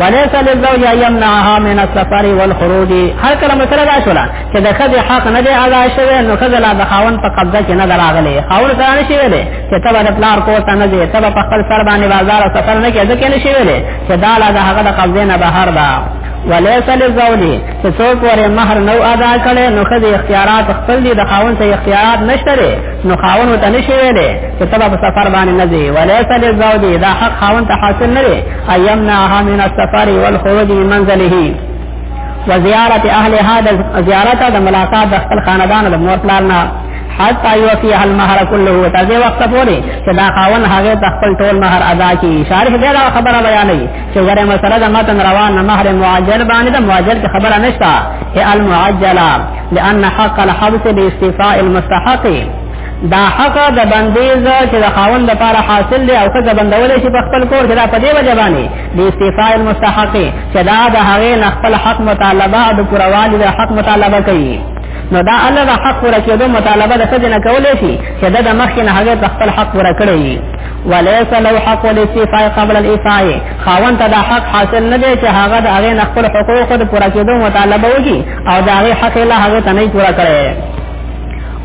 وليس للزوج يمنعها من السفر والخروج هر کله مسله دا شولا چې د خځې حق نه دی ادا شوی نو خځه لا د خاون په قبضه کې نه دراغلي خاون سره نشي ویلې چې ته به د پلار کور ته نه ځې ته به په خپل سر باندې بازار او سفر نه کوې ځکه نه شي ویلی چې دا لا د هغه د قبضې نه بهر ده وليس للزوجي چې څوک ورې مہر نو ادا کړي نو خدي اختیارات خپل دي د خاون سره اختیارات نشته نو خاون ته نشي ویلې چې تبه په سفر باندې نه دی وليس للزوجي دا حق خاون ته حاصل نه دی ايمنا من السفر والخروج من منزله وزيارت اهلها زيارت د ملاقات د خپل خاندان د مور پلان نه حتی یوفیه المهر کله تر دې وخت پورې چې دا خاون هغه د خپل ټول مہر ادا کړي شارح بیا دا خبره بیانوي چې غره مسله د متن روان مہر معجل باندې د معجل کې خبره نشته هي المعجله لأن حق الحبس باستيفاء المستحق دا حق د بندیز چې د خاوند لپاره حاصل دی او که د بندول شي په خپل کور کې دا په دې وجه باندې د استعفاء المستحق چې دا د هغه خپل حق مطالبه او د پوروالي د حق مطالبه کوي نو دا الله د حق پوره کېدو مطالبه د خځې نه کولی شي چې د د مخکې نه هغې ته خپل حق پوره کړی وي وليس له حق الاستيفاء قبل الايفاء خاوند ته دا حق حاصل نه دی چې هغه د هغې نه خپل حقوق د پوره کېدو مطالبه وکړي او د هغې حق یې له هغې ته نه پوره کړی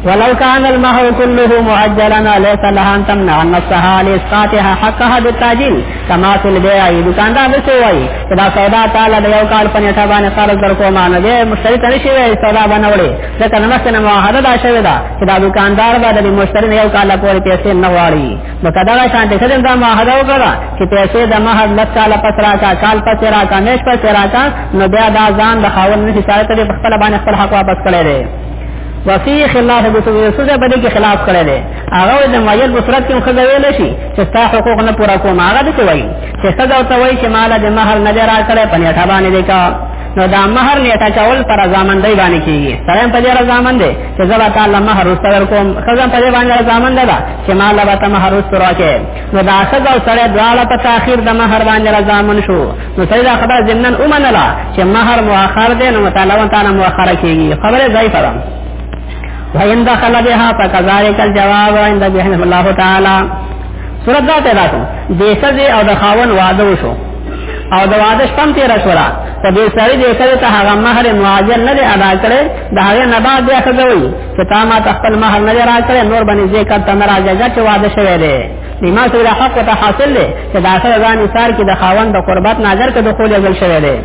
ولو كان المهر كله معجلا ليس لها ان تمنع نفسها لاسقاطها حقها بالتعجيل کما فی البیع دکاندار دې څه وایي چې دا سودا تعالی د یو کال په نیټه باندې قرض درکوم نه دې مشتری ته نشي وایي سودا باندې وړي ځکه نو مخکې معاهده دا شوې ده چې دا دکاندار به د مشتری نه یو کال پورې پیسې نه غواړي نو کدا دا شان دې کله دا معاهده وکړه چې پیسې د مہر لږ کال پس راکا کال پس راکا میش پس راکا نو بیا دا ځان د خاوند نه شکایت لري خپل باندې خپل حق واپس کړی دی وفي خلاف بسوء سوزه بده کې خلاف کړی دی هغه د مایل بصرت کې خزه ویل شي چې تا حقوق نه پورا کوم هغه د کوي چې خزه او توي چې مال د مہر نه درا کړې پنې ټا باندې دیکا نو دا مہر نه تا چول پر ځامن دی باندې کیږي سره په دې ځامن دی چې زبا تعالی مہر رسول کوم خزه په دې باندې ځامن دی چې مال به ته مہر رسول راکې نو دا خزه او سره دواړه په تاخير د مہر باندې ځامن شو نو سره دا خبره ضمنن اومنلا چې مہر مؤخر دی نو تعالی تعالی مؤخر کیږي خبره ضعیفه ده وَإِنْ دَخَلَ بِهَا فَكَذَلِكَ الْجَوَابُ عِنْدَ بِحِنْهُ اللَّهُ تَعَالَى صورت دا پیدا کړو د سزې او د خاون واده وشو او د واده شپم تیر شورا په دې سړي دې سره ته هغه مہر معاجل نه دی ادا کړي د هغه نه بعد بیا خدوي چې تا ما خپل مہر نه را کړي نور باندې ذکر ته نه راځي چې واده شوی دی نیما سره حق ته حاصل دی چې دا سره ځان ایثار کې د خاوند د قربت نظر کې دخول یې شوی دی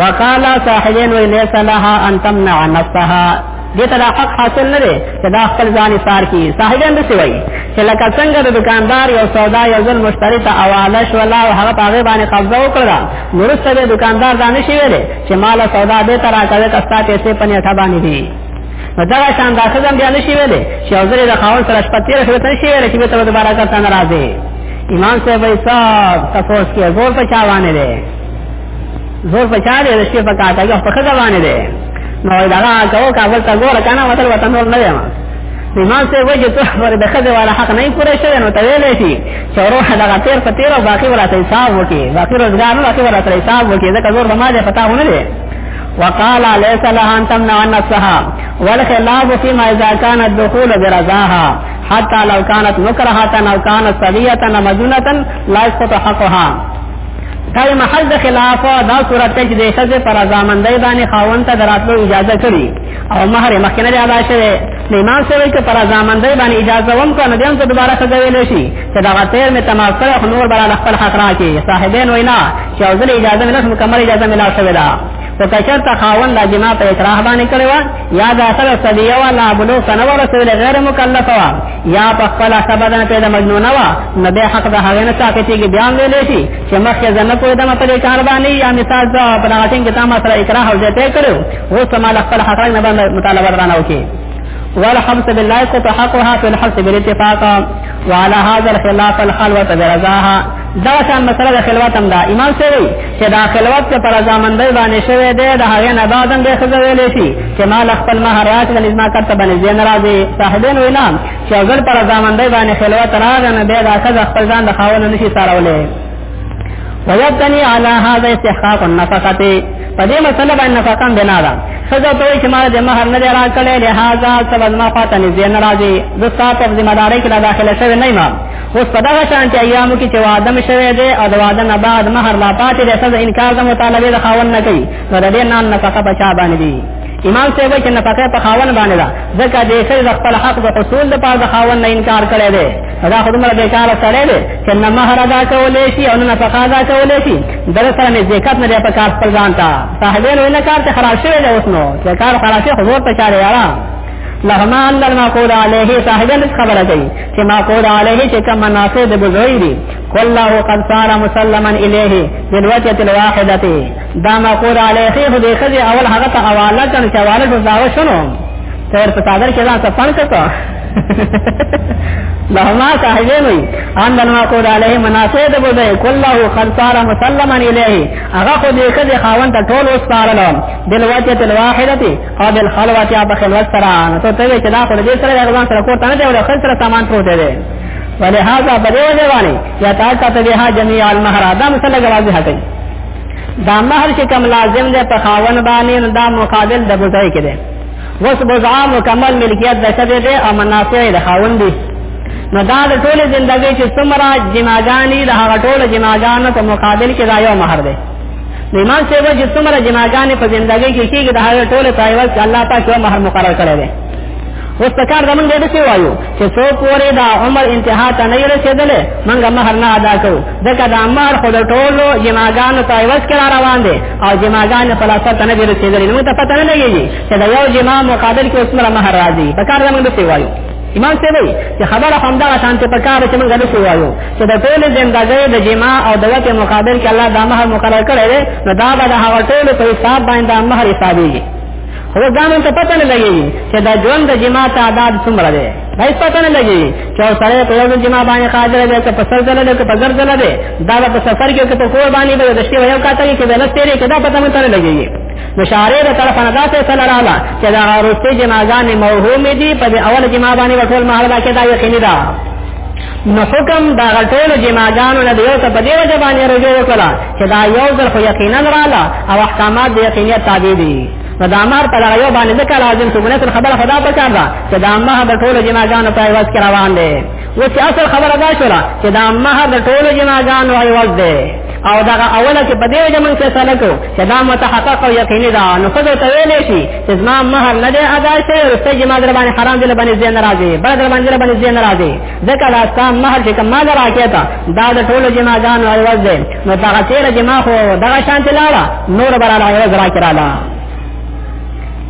وقال صاحبين وليس لها ان تمنع نفسها دې ته دا حق حاصل نه دی چې دا خپل ځان سار کی صاحبان دې وایي چې لکه څنګه د دکاندار یو سودا یو ځل مشتری ته حواله شو الله او هغه هغه باندې قبضه وکړه ورسته دې دکاندار دا نشي ویلې چې مال سودا دې ترا کوي کستا پیسې پنې اټه باندې دي نو دا شان دا څنګه بیا نشي ویلې چې او زری د خاون سره شپه تیر شو ته نشي ویلې چې ته دوباره کار ته ناراضه امام صاحب ایسا تاسو کې زور په چا باندې زور په چا دی د شپې په کار کوي او په ښځه باندې دی نو دغه کوو کابل ته ګوره که نه مطلب وطن نور نه دی ما ایمان سه وجه ته پر د خځه والا حق نه پوره شوی نو ته ویلې شي چې روح دغه تیر په تیر او باقي ولاته حساب وکي باقي روزګار نو باقي ولاته حساب وکي دا کزور به ما دې پتا ونه دی وقال ليس لها ان تمنع نفسها والخلاف فيما اذا كان الدخول برضاها حتى لو كانت مكرهه او كانت صبيه مجنونه لا يسقط حقها تای محل د خلاف دا صورت ته چې د ښځې پر ځامندۍ باندې خاوند ته دراتلو اجازه کړي او مہر مخکنه دی ادا شوی د امام سره کې پر ځامندۍ باندې اجازه وم کنه دیم ته دوباره څه ویل شي چې دا غتیر می تمام کړ خو نور بل خپل حق راکې صاحبین وینا چې ځل اجازه مې نه مکمل اجازه مې لا شوی دا په کچر ته خاوند د جما په اکراه باندې کړو یا دا سره سدیه ولا بلو سنور سره غیر مکلفه یا په خپل سبدان په د مجنونه وا نه به حق د هغه نه ساکتي کې بیان ویل شي چې مخکې زنه کوی د په دې کار باندې یا مثال دا په هغه ټینګ کې تاسو سره اکراه او زیاته کړو و سمال خپل حق نه باندې مطالبه درانه وکي والحبس بالله قطع حقها في الحبس بالاتفاق وعلى هذا الخلاف الخلوة برزاها دا شان مسله د خلوت هم دا امام سوي چې دا خلوت کې پر ځامندې باندې شوی دی د هغه نه بعد هم به خزه ویل شي چې ما خپل مہر راځي د نظم کرته باندې زین راځي صاحبین وینا چې اگر پر ځامندې باندې خلوت راغی نه به دا خزه خپل ځان د خاوند نشي سارولې ويبتني على هذا استحقاق النفقه په دې مسله باندې نفقه بنا ده خزه ته چې ما د مہر نه راکړې لہذا سبب ما فاتنه زین راځي د صاحب ذمہ داري کې داخله شوی نه ما اوس په دغه شانتي ایامو کې چې واده مې شوی دی او د واده نه بعد مهر لا پاتې دی ښځه انکار د مطالبې د خاوند نه کوي نو د دې نان نفقه په چا باندې دي امام صاحب چې نفقه په خاوند باندې ده ځکه د ښځې د خپل حق د حصول لپاره د خاوند نه انکار کړی دی دا خو دومره بېکاره سړی دی چې نه مهر ادا کولی شي او نه نفقه ادا کولی شي دغه سره مې زکات نه دی په کار خپل ځان ته صاحبین ویل کار چې خراب شوی دی اوس نو چې کار خراب شي خو زور ته چارې یاره لهما ان المعقول عليه صاحبین خبره کوي چې ما قول علیه چې کوم منافع د بزوی دي کله قد صار مسلما الیه بالوجه الواحده دا ما قول علیه خو دې خځه اول هغه ته حواله کړ چې حواله شو دا شنو تر په صادر کې ځان ته پړ کړو لهما صاحبین وی ان لما قول علیه منافع د بوده کله قد صار مسلما الیه هغه خو دې خځه خاوند ته ټول وسپارل بالوجه الواحده او بل خلوت یا په خلوت سره نو ته ته چې دا خو دې سره د ځان سره کوته نه دی ولې خپل سره سامان پروت دی ولې هاذا په دې وجه باندې یا تا ته ته به جميع المهر دا مسله واضح کوي دا مہر چې کم لازم دی په خاون باندې نو دا مقابل د بوزای کې دی وس بوزا مکمل ملکیت د شته دی او منافع د خاون دی نو دا د ټوله ژوندۍ چې څومره جماګانی د هغه ټوله جماګانو په مقابل کې دا یو مہر دی د امام صاحب چې څومره جناګانې په زندګۍ کې کېږي د هغه ټوله تایوز چې الله پاک یو مہر مقرر کړی دی اوس په کار زمونږ دې څه وایو چې څو پورې دا عمر انتها ته نه رسېدلې مونږه مہر نه ادا کوو ځکه دا مہر خو د ټولو جماګانو په عوض کې را روان دی او جماګان په لاس ته نه رسېدلې نو ته پته نه لګېږي چې دا یو جما مقابل کې اوس مر مہر راځي په کار زمونږ دې وایو امام څه وایي چې خبره هم دا شانته په کار چې موږ داسې وایو چې د ټول زندګۍ د جما او د وخت مقابل کې الله دا مهر مقرر کړی دی نو دا به د هغه ټول په حساب باندې مهر حسابېږي خو دا مونږ ته پته نه لګي چې دا ژوند د جما تعداد څومره دی دا هیڅ پته نه لګي چې سره په یو جما باندې قادر دی چې په سر ځله دی په ګر ځله دی دا په سفر کې په کور باندې به د شپې یو کاته کې به نه تیرې کې دا پته مونږ ته نه لګي نو شارې د طرف نه داسې سره رااله چې دا ورسته جنازانې موهوم دي په اول جما باندې وټول محل کې دا یقیني ده نو حکم دا غټول جماګانو نه دیو ته په دیو ځبانې رجوع وکړه چې دا یو ځل خو یقینا رااله او احکامات د یقینیت تابع دي نو دا امر په لغه یو باندې ځکه لازم شو ګنې خبره خدا په کار ده چې دا امه د ټولو جنازانو په عوض کې روان دي و چې اصل خبره دا شوه چې دا امه د ټولو جنازانو عوض ده او دا اوله چې په دې وجه موږ فیصله کو چې دا متحقق او یقیني ده نو خو ته ویلې شي چې زما مہر نه دی ادا شي او ستاسو جما در باندې حرام دي باندې زین ناراضي بل در باندې باندې زین ناراضي ځکه دا ستاسو مہر چې کومه راکې تا دا د ټولو جما ځان او عوض دی نو دا غیر جما خو دا شانت لاړه نور براله عوض راکې رااله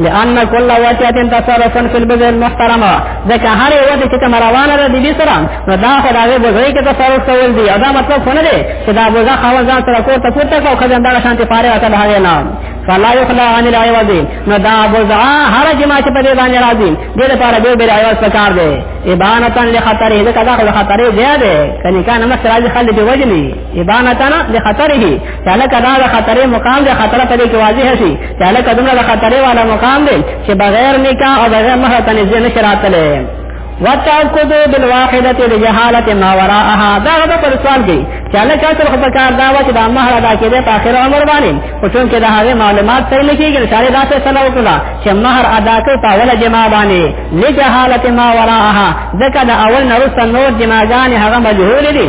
لأن كل وجهة تصرف في البذل المحترمة ځکه هر یو وجه چې کوم روانه ده د دې سره نو دا خو د هغې بوزۍ کې تصرف کول دي او دا مطلب خو نه دی چې دا بوزه خاوند ځان سره کور ته پورته کړه او ښځه همدغه شانتې فارغه کړه د هغې نه فلا يخلى عن العوض نو دا بوزه هر جما چې په دې باندې راځي دې لپاره به بیر عوض پکار دی ابانتن لخطرې ځکه دا خو خطرې دی دی کني کان مخ راځي خلک دی وجني ابانتنا لخطره چاله کدا د خطرې مقام د خطر په دې کې واضح شي چاله کدومره د خطرې والا مقام دی چې بغیر نکاح او بغیر مہر ته نږدې نشي راتللی وتعقد بالواحده لجهاله ما وراءها دا غو پر سوال دی چاله کا تر خپل کار دا و چې د مہر ادا کړي په اخر عمر باندې او چون کې دا هغه معلومات ته لکېږي چې دا څه سره وکړه چې مہر ادا کړي په اول جما باندې لجهاله ما وراءها ځکه دا اول نرسته نور جماګان هغه مجهول دي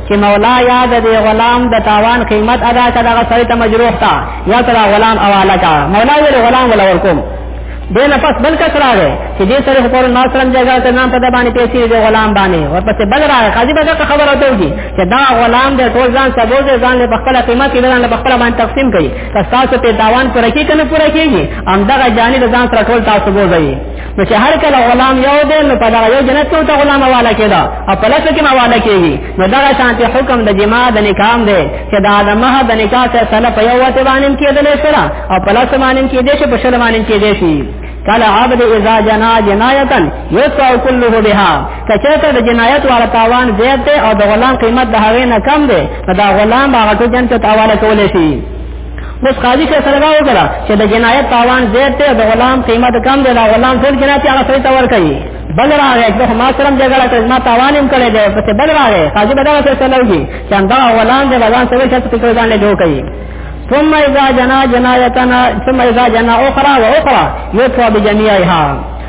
چې مولا یا د دې غلام د تاوان قیمت ادا کړه هغه سړی ته مجروح تا یا تر غلام اواله کا مولا یې غلام ولا ورکوم دې نه پس بل کس راغی چې دې سره خبر ما سره جګړه ته نام پته باندې پیسې دې غلام باندې ورپسې بل راغی قاضي به څه خبره ته وږي چې دا غلام دې ټول ځان سبو دې ځان له خپل قیمت نه له خپل باندې تقسیم کړي تاسو ته تاوان پر کې کنه پوره کیږي همدغه جانب ځان سره ټول تاسو بوځي نو چې هر کله غلام یو دی نو په دغه یو جنت کې ته غلام حواله کېدا او په لاسو کې حواله کېږي نو دغه شانتي حکم د جما د نکام دی چې دا د مه د نکاح فیصله په یو وته باندې کېدل سره او په لاسو باندې کېدې شي په شل باندې کېدې شي قال عبد اذا جنا جنایتا یسع كله بها کچته د جنایت والا تاوان زیات دی او د غلام قیمت د هغه نه کم دی دا غلام هغه ټول جنت ته حواله کولې شي بس قاضي څه سره راو کړه چې د جنایت تاوان زیات دی د غلام قیمت کم دی دا غلام ټول جنایت هغه سړي ته ورکړي بل راغی چې ما سره جګړه کړې ما تاوان هم کړی دی پس بل راغی قاضي به دا څه سلوږي چې دا غلام دی غلام سره چې څه کوي ځان له جوړ کوي ثم اذا جنا جنایتنا ثم اذا جنا اخرى واخرى يطوى بجميعها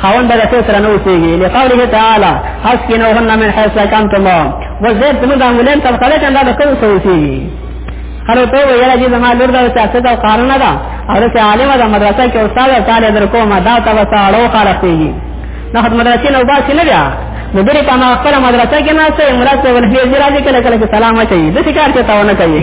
خاون به رسول سره نه اوسېږي لقوله تعالی اسکنوهن من حيث سكنتم وزيد زموږ د انګولین طبقه ده چې دا به کوم څه اوسېږي خلو ته ویل چې زما لور دا سیاست او قانون ده او چې عالم ده مدرسه کې استاد او طالب در کومه دا ته وساړو خالقېږي نه خدای مدرسې نو باسي نه بیا نو درې په ما خپل مدرسه کې نه سه مراد ته ولې راځي کله کله سلام اچي د څه کار ته تاونه کوي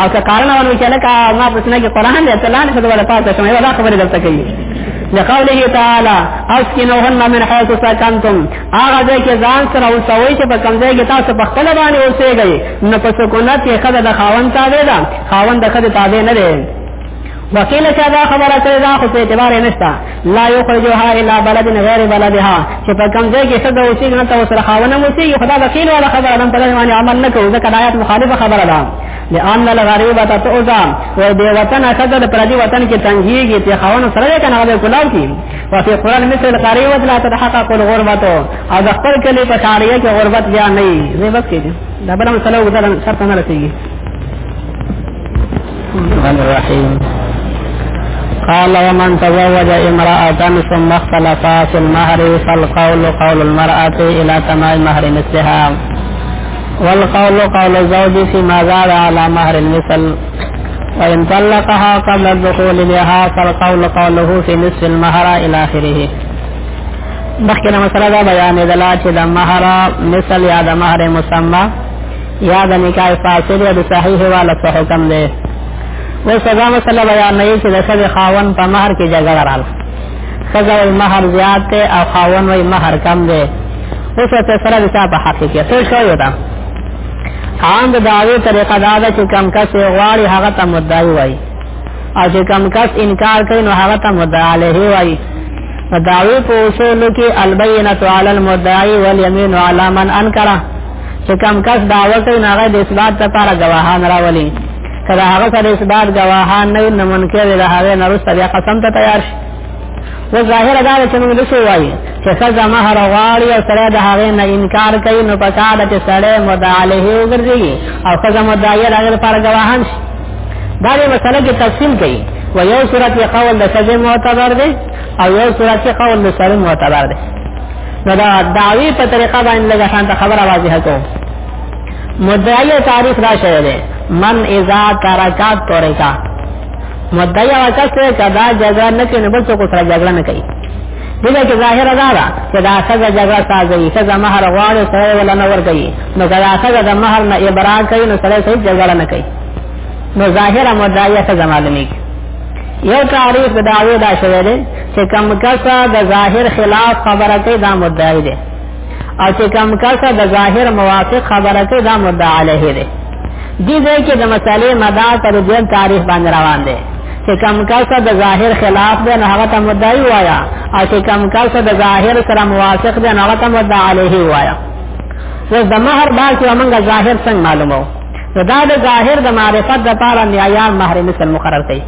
او که کارن ونو چې لکه ما په سنه کې قران دی تعالی نه خدای پاک شمه ولا خبره درته کوي لقوله تعالی اسكنوهن من حيث سكنتم هغه ځای کې ځان سره اوسوي چې په کوم ځای کې تاسو په خپل باندې اوسېږئ نو په سکونت کې خدای د خاوند تابع ده خاوند د خدای تابع نه دی وکیل چا دا خبره کړې دا خو په اعتبار نشته لا یخرجها الا بلد غیر بلدها چې په کوم ځای کې څه د اوسېږي نه ته سره خاونه اوسېږي خدا وکیل ولا خبره ده په دې باندې عمل نه کوو ځکه آیات مخالفه خبره ده لأن الغریبه تؤذا و دې وطن خزه د پردي وطن کې تنګيږي ته خاونه سره کنه هغه کلاو کی او په قران مثل الغریبه لا تحقق الغربت او د خپل کلی په شاریه کې غربت بیا نه وي زه بس کېږي دا بل مسله وګورم شرط نه رسیږي الرحمن الرحیم قال ومن تزوج امرأة ثم اختلفا في المهر فالقول قول المرأة إلى تمام مهر مثلها والقول قول الزوج فيما زاد على مهر المثل وإن طلقها قبل الدخول بها فالقول قوله في نصف المهر إلى آخره مخکې مسله دا بیانې دلا چې د مهر مثل یا د مهر مسمى یا د نکاح فاسد یا د صحیح والا څه حکم دی و سزا مسله بیان نه چې د سبه خاون په مہر کې جګړه رااله سزا وی مہر زیات دی او خاون وی مہر کم دی اوس ته سره د په حق کې څه شوی وتا عام د دعوی طریقه دا ده چې کم کس غواړي هغه ته مدعی وای او چې کم کس انکار کوي نو هغه ته مدعی علیه وای دعوی په اصول کې البینه علی المدعی والیمین علی من انکره چې کم کس دعوه کوي نه غي د اثبات لپاره گواهان راولي کله هغه سره اثبات گواهان نه نه منکر له هغه نه رسته بیا قسم ته تیار شي و ظاهر دا چې موږ له شو وایي چې سزا مہر غواړي او سره د هغه نه انکار کوي نو پکار چې سره مدعاله وګرځي او سزا مدعیه هغه لپاره گواهان شي دا یو مسله کې تفصیل کوي و یو صورت قول د سزا معتبر دی او یو صورت قول د سره معتبر دی نو دا دعوی په طریقه باندې لږه شان ته خبره واضحه کو مدعی تاریخ دا شوی دی من اذا ترکا ترکا مدعی هغه کس دی چې دا جګړه نه کوي نو بل څوک سره جګړه نه کوي دغه کې ظاهر دا ده چې دا څنګه جګړه سازي څنګه مہر غواړي سره ولا نه ور کوي نو دا څنګه د مہر نه ابرا کوي نو سره سره جګړه نه کوي نو ظاهر مدعی څه زمالني یو تعریف د دعوی دا شوی دی چې کم کسا د ظاهر خلاف خبره کوي دا مدعی دی او چې کم کسا د ظاهر موافق خبره کوي دا مدعی علیه دی دې ځای کې د مسالې مدار پر دې تعریف باندې روان دی چې کم کسا د ظاهر خلاف دی نه هغه ته مدعی وایا او چې کم کسا د ظاهر سره موافق دی نه هغه ته مدعی علیه وایا اوس د مہر بار کې موږ ظاهر څنګه معلومو نو دا د ظاهر د معرفت د پاره معیار مہر مثل مقرر کړي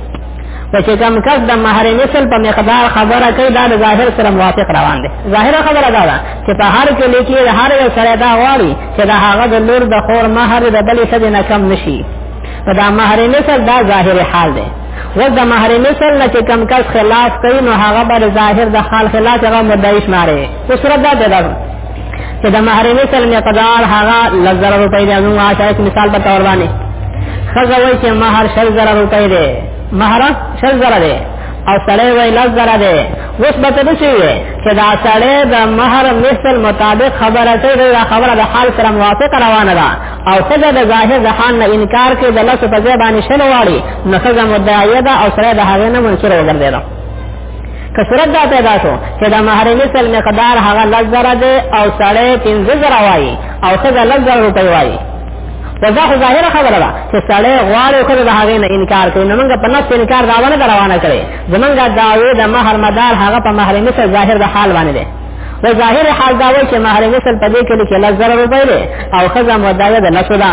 په چې کوم کس د مہر مثل په مقدار خبره کوي دا د ظاهر سره موافق روان دي ظاهر خبره دا ده چې په هر کې لیکي هر یو سره دا غواړي چې دا هغه د لور د خور مہر د بلې څه نه کم نشي په دا مہر مثل دا ظاهر حال دی و د مہر مثل نه چې کوم کس خلاف کوي نو هغه بر ظاهر د حال خلاف هغه مدعی شماري اوس رد ده چې د محرمې سره مقدار هغه لزر روپۍ دی نو عاشق مثال په تور باندې خزه وای چې مہر شل زر روپۍ دی مہر شل زر دی او سړی وای لز زر دی اوس به ته څه وي چې دا سړی د مہر مثل مطابق خبره کوي دا خبره د حال سره موافق روانه ده او خزه د ظاهر د حال نه انکار کوي د لاسو په ځای باندې شل واړي نو خزه مدعیه ده او سړی د هغه نه منصور وګرځي که صورت دا پیدا شو چې د مہر مثل مقدار هغه لزر دی او سړی پنځه زره وایي او څنګه لزر روپۍ وایي دا خو ظاهره خبره ده چې سړی غواړي کړي د هغه نه انکار کوي نو موږ په نفس انکار دا ونه روانه کړي زمونږ دعوی د مہر مدار هغه په مہر مثل ظاهر د حال باندې دی و ظاهر حال دا وایي چې مہر مثل په دې کې کې لزر روپۍ دی او خزه مدعا ده نشو ده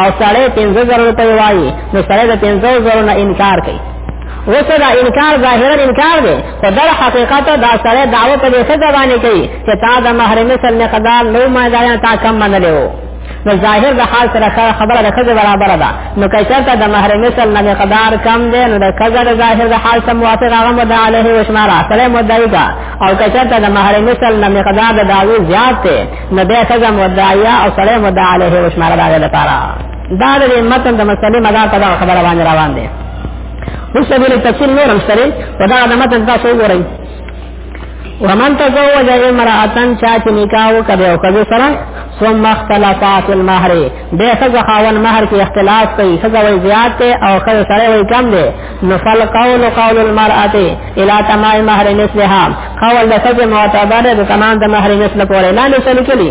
او سړی پنځه زره روپۍ وایي نو سړی د پنځه زره نه انکار کوي اوس دا انکار ظاهرا انکار دی خو در حقیقت دا سره دعوه په دې څه باندې کوي چې تا د مہر مثل مقدار نو ما دا تا کم منلو نو ظاهر د حال سره خبره د خځه برابر ده نو کچرته د مہر مثل نه مقدار کم دی نو د خځه د ظاهر د حال سره موافق هغه مد علیه و شمارا سره مدعی کا او کچرته د مہر مثل نه مقدار د دعوی زیات دی نو د خځه مدعیا او سره مد علیه و شمارا دا لپاره دا د متن د مسلې مدار په خبره باندې روان دی اوس به له تفصیل نور هم سره ودا د متن تاسو وګورئ ومن تزوج امرأة چا چې نکاح وکړي او کله سره ثم اختلافات المهر به څنګه خاون مہر کې اختلاف کوي څنګه وي زیات ته او کله سره وي کم دي نفل قول قول المرأة الى تمام مہر نسلها قول د څه معتبر د تمام د مہر نسل پورې نه نسل کړي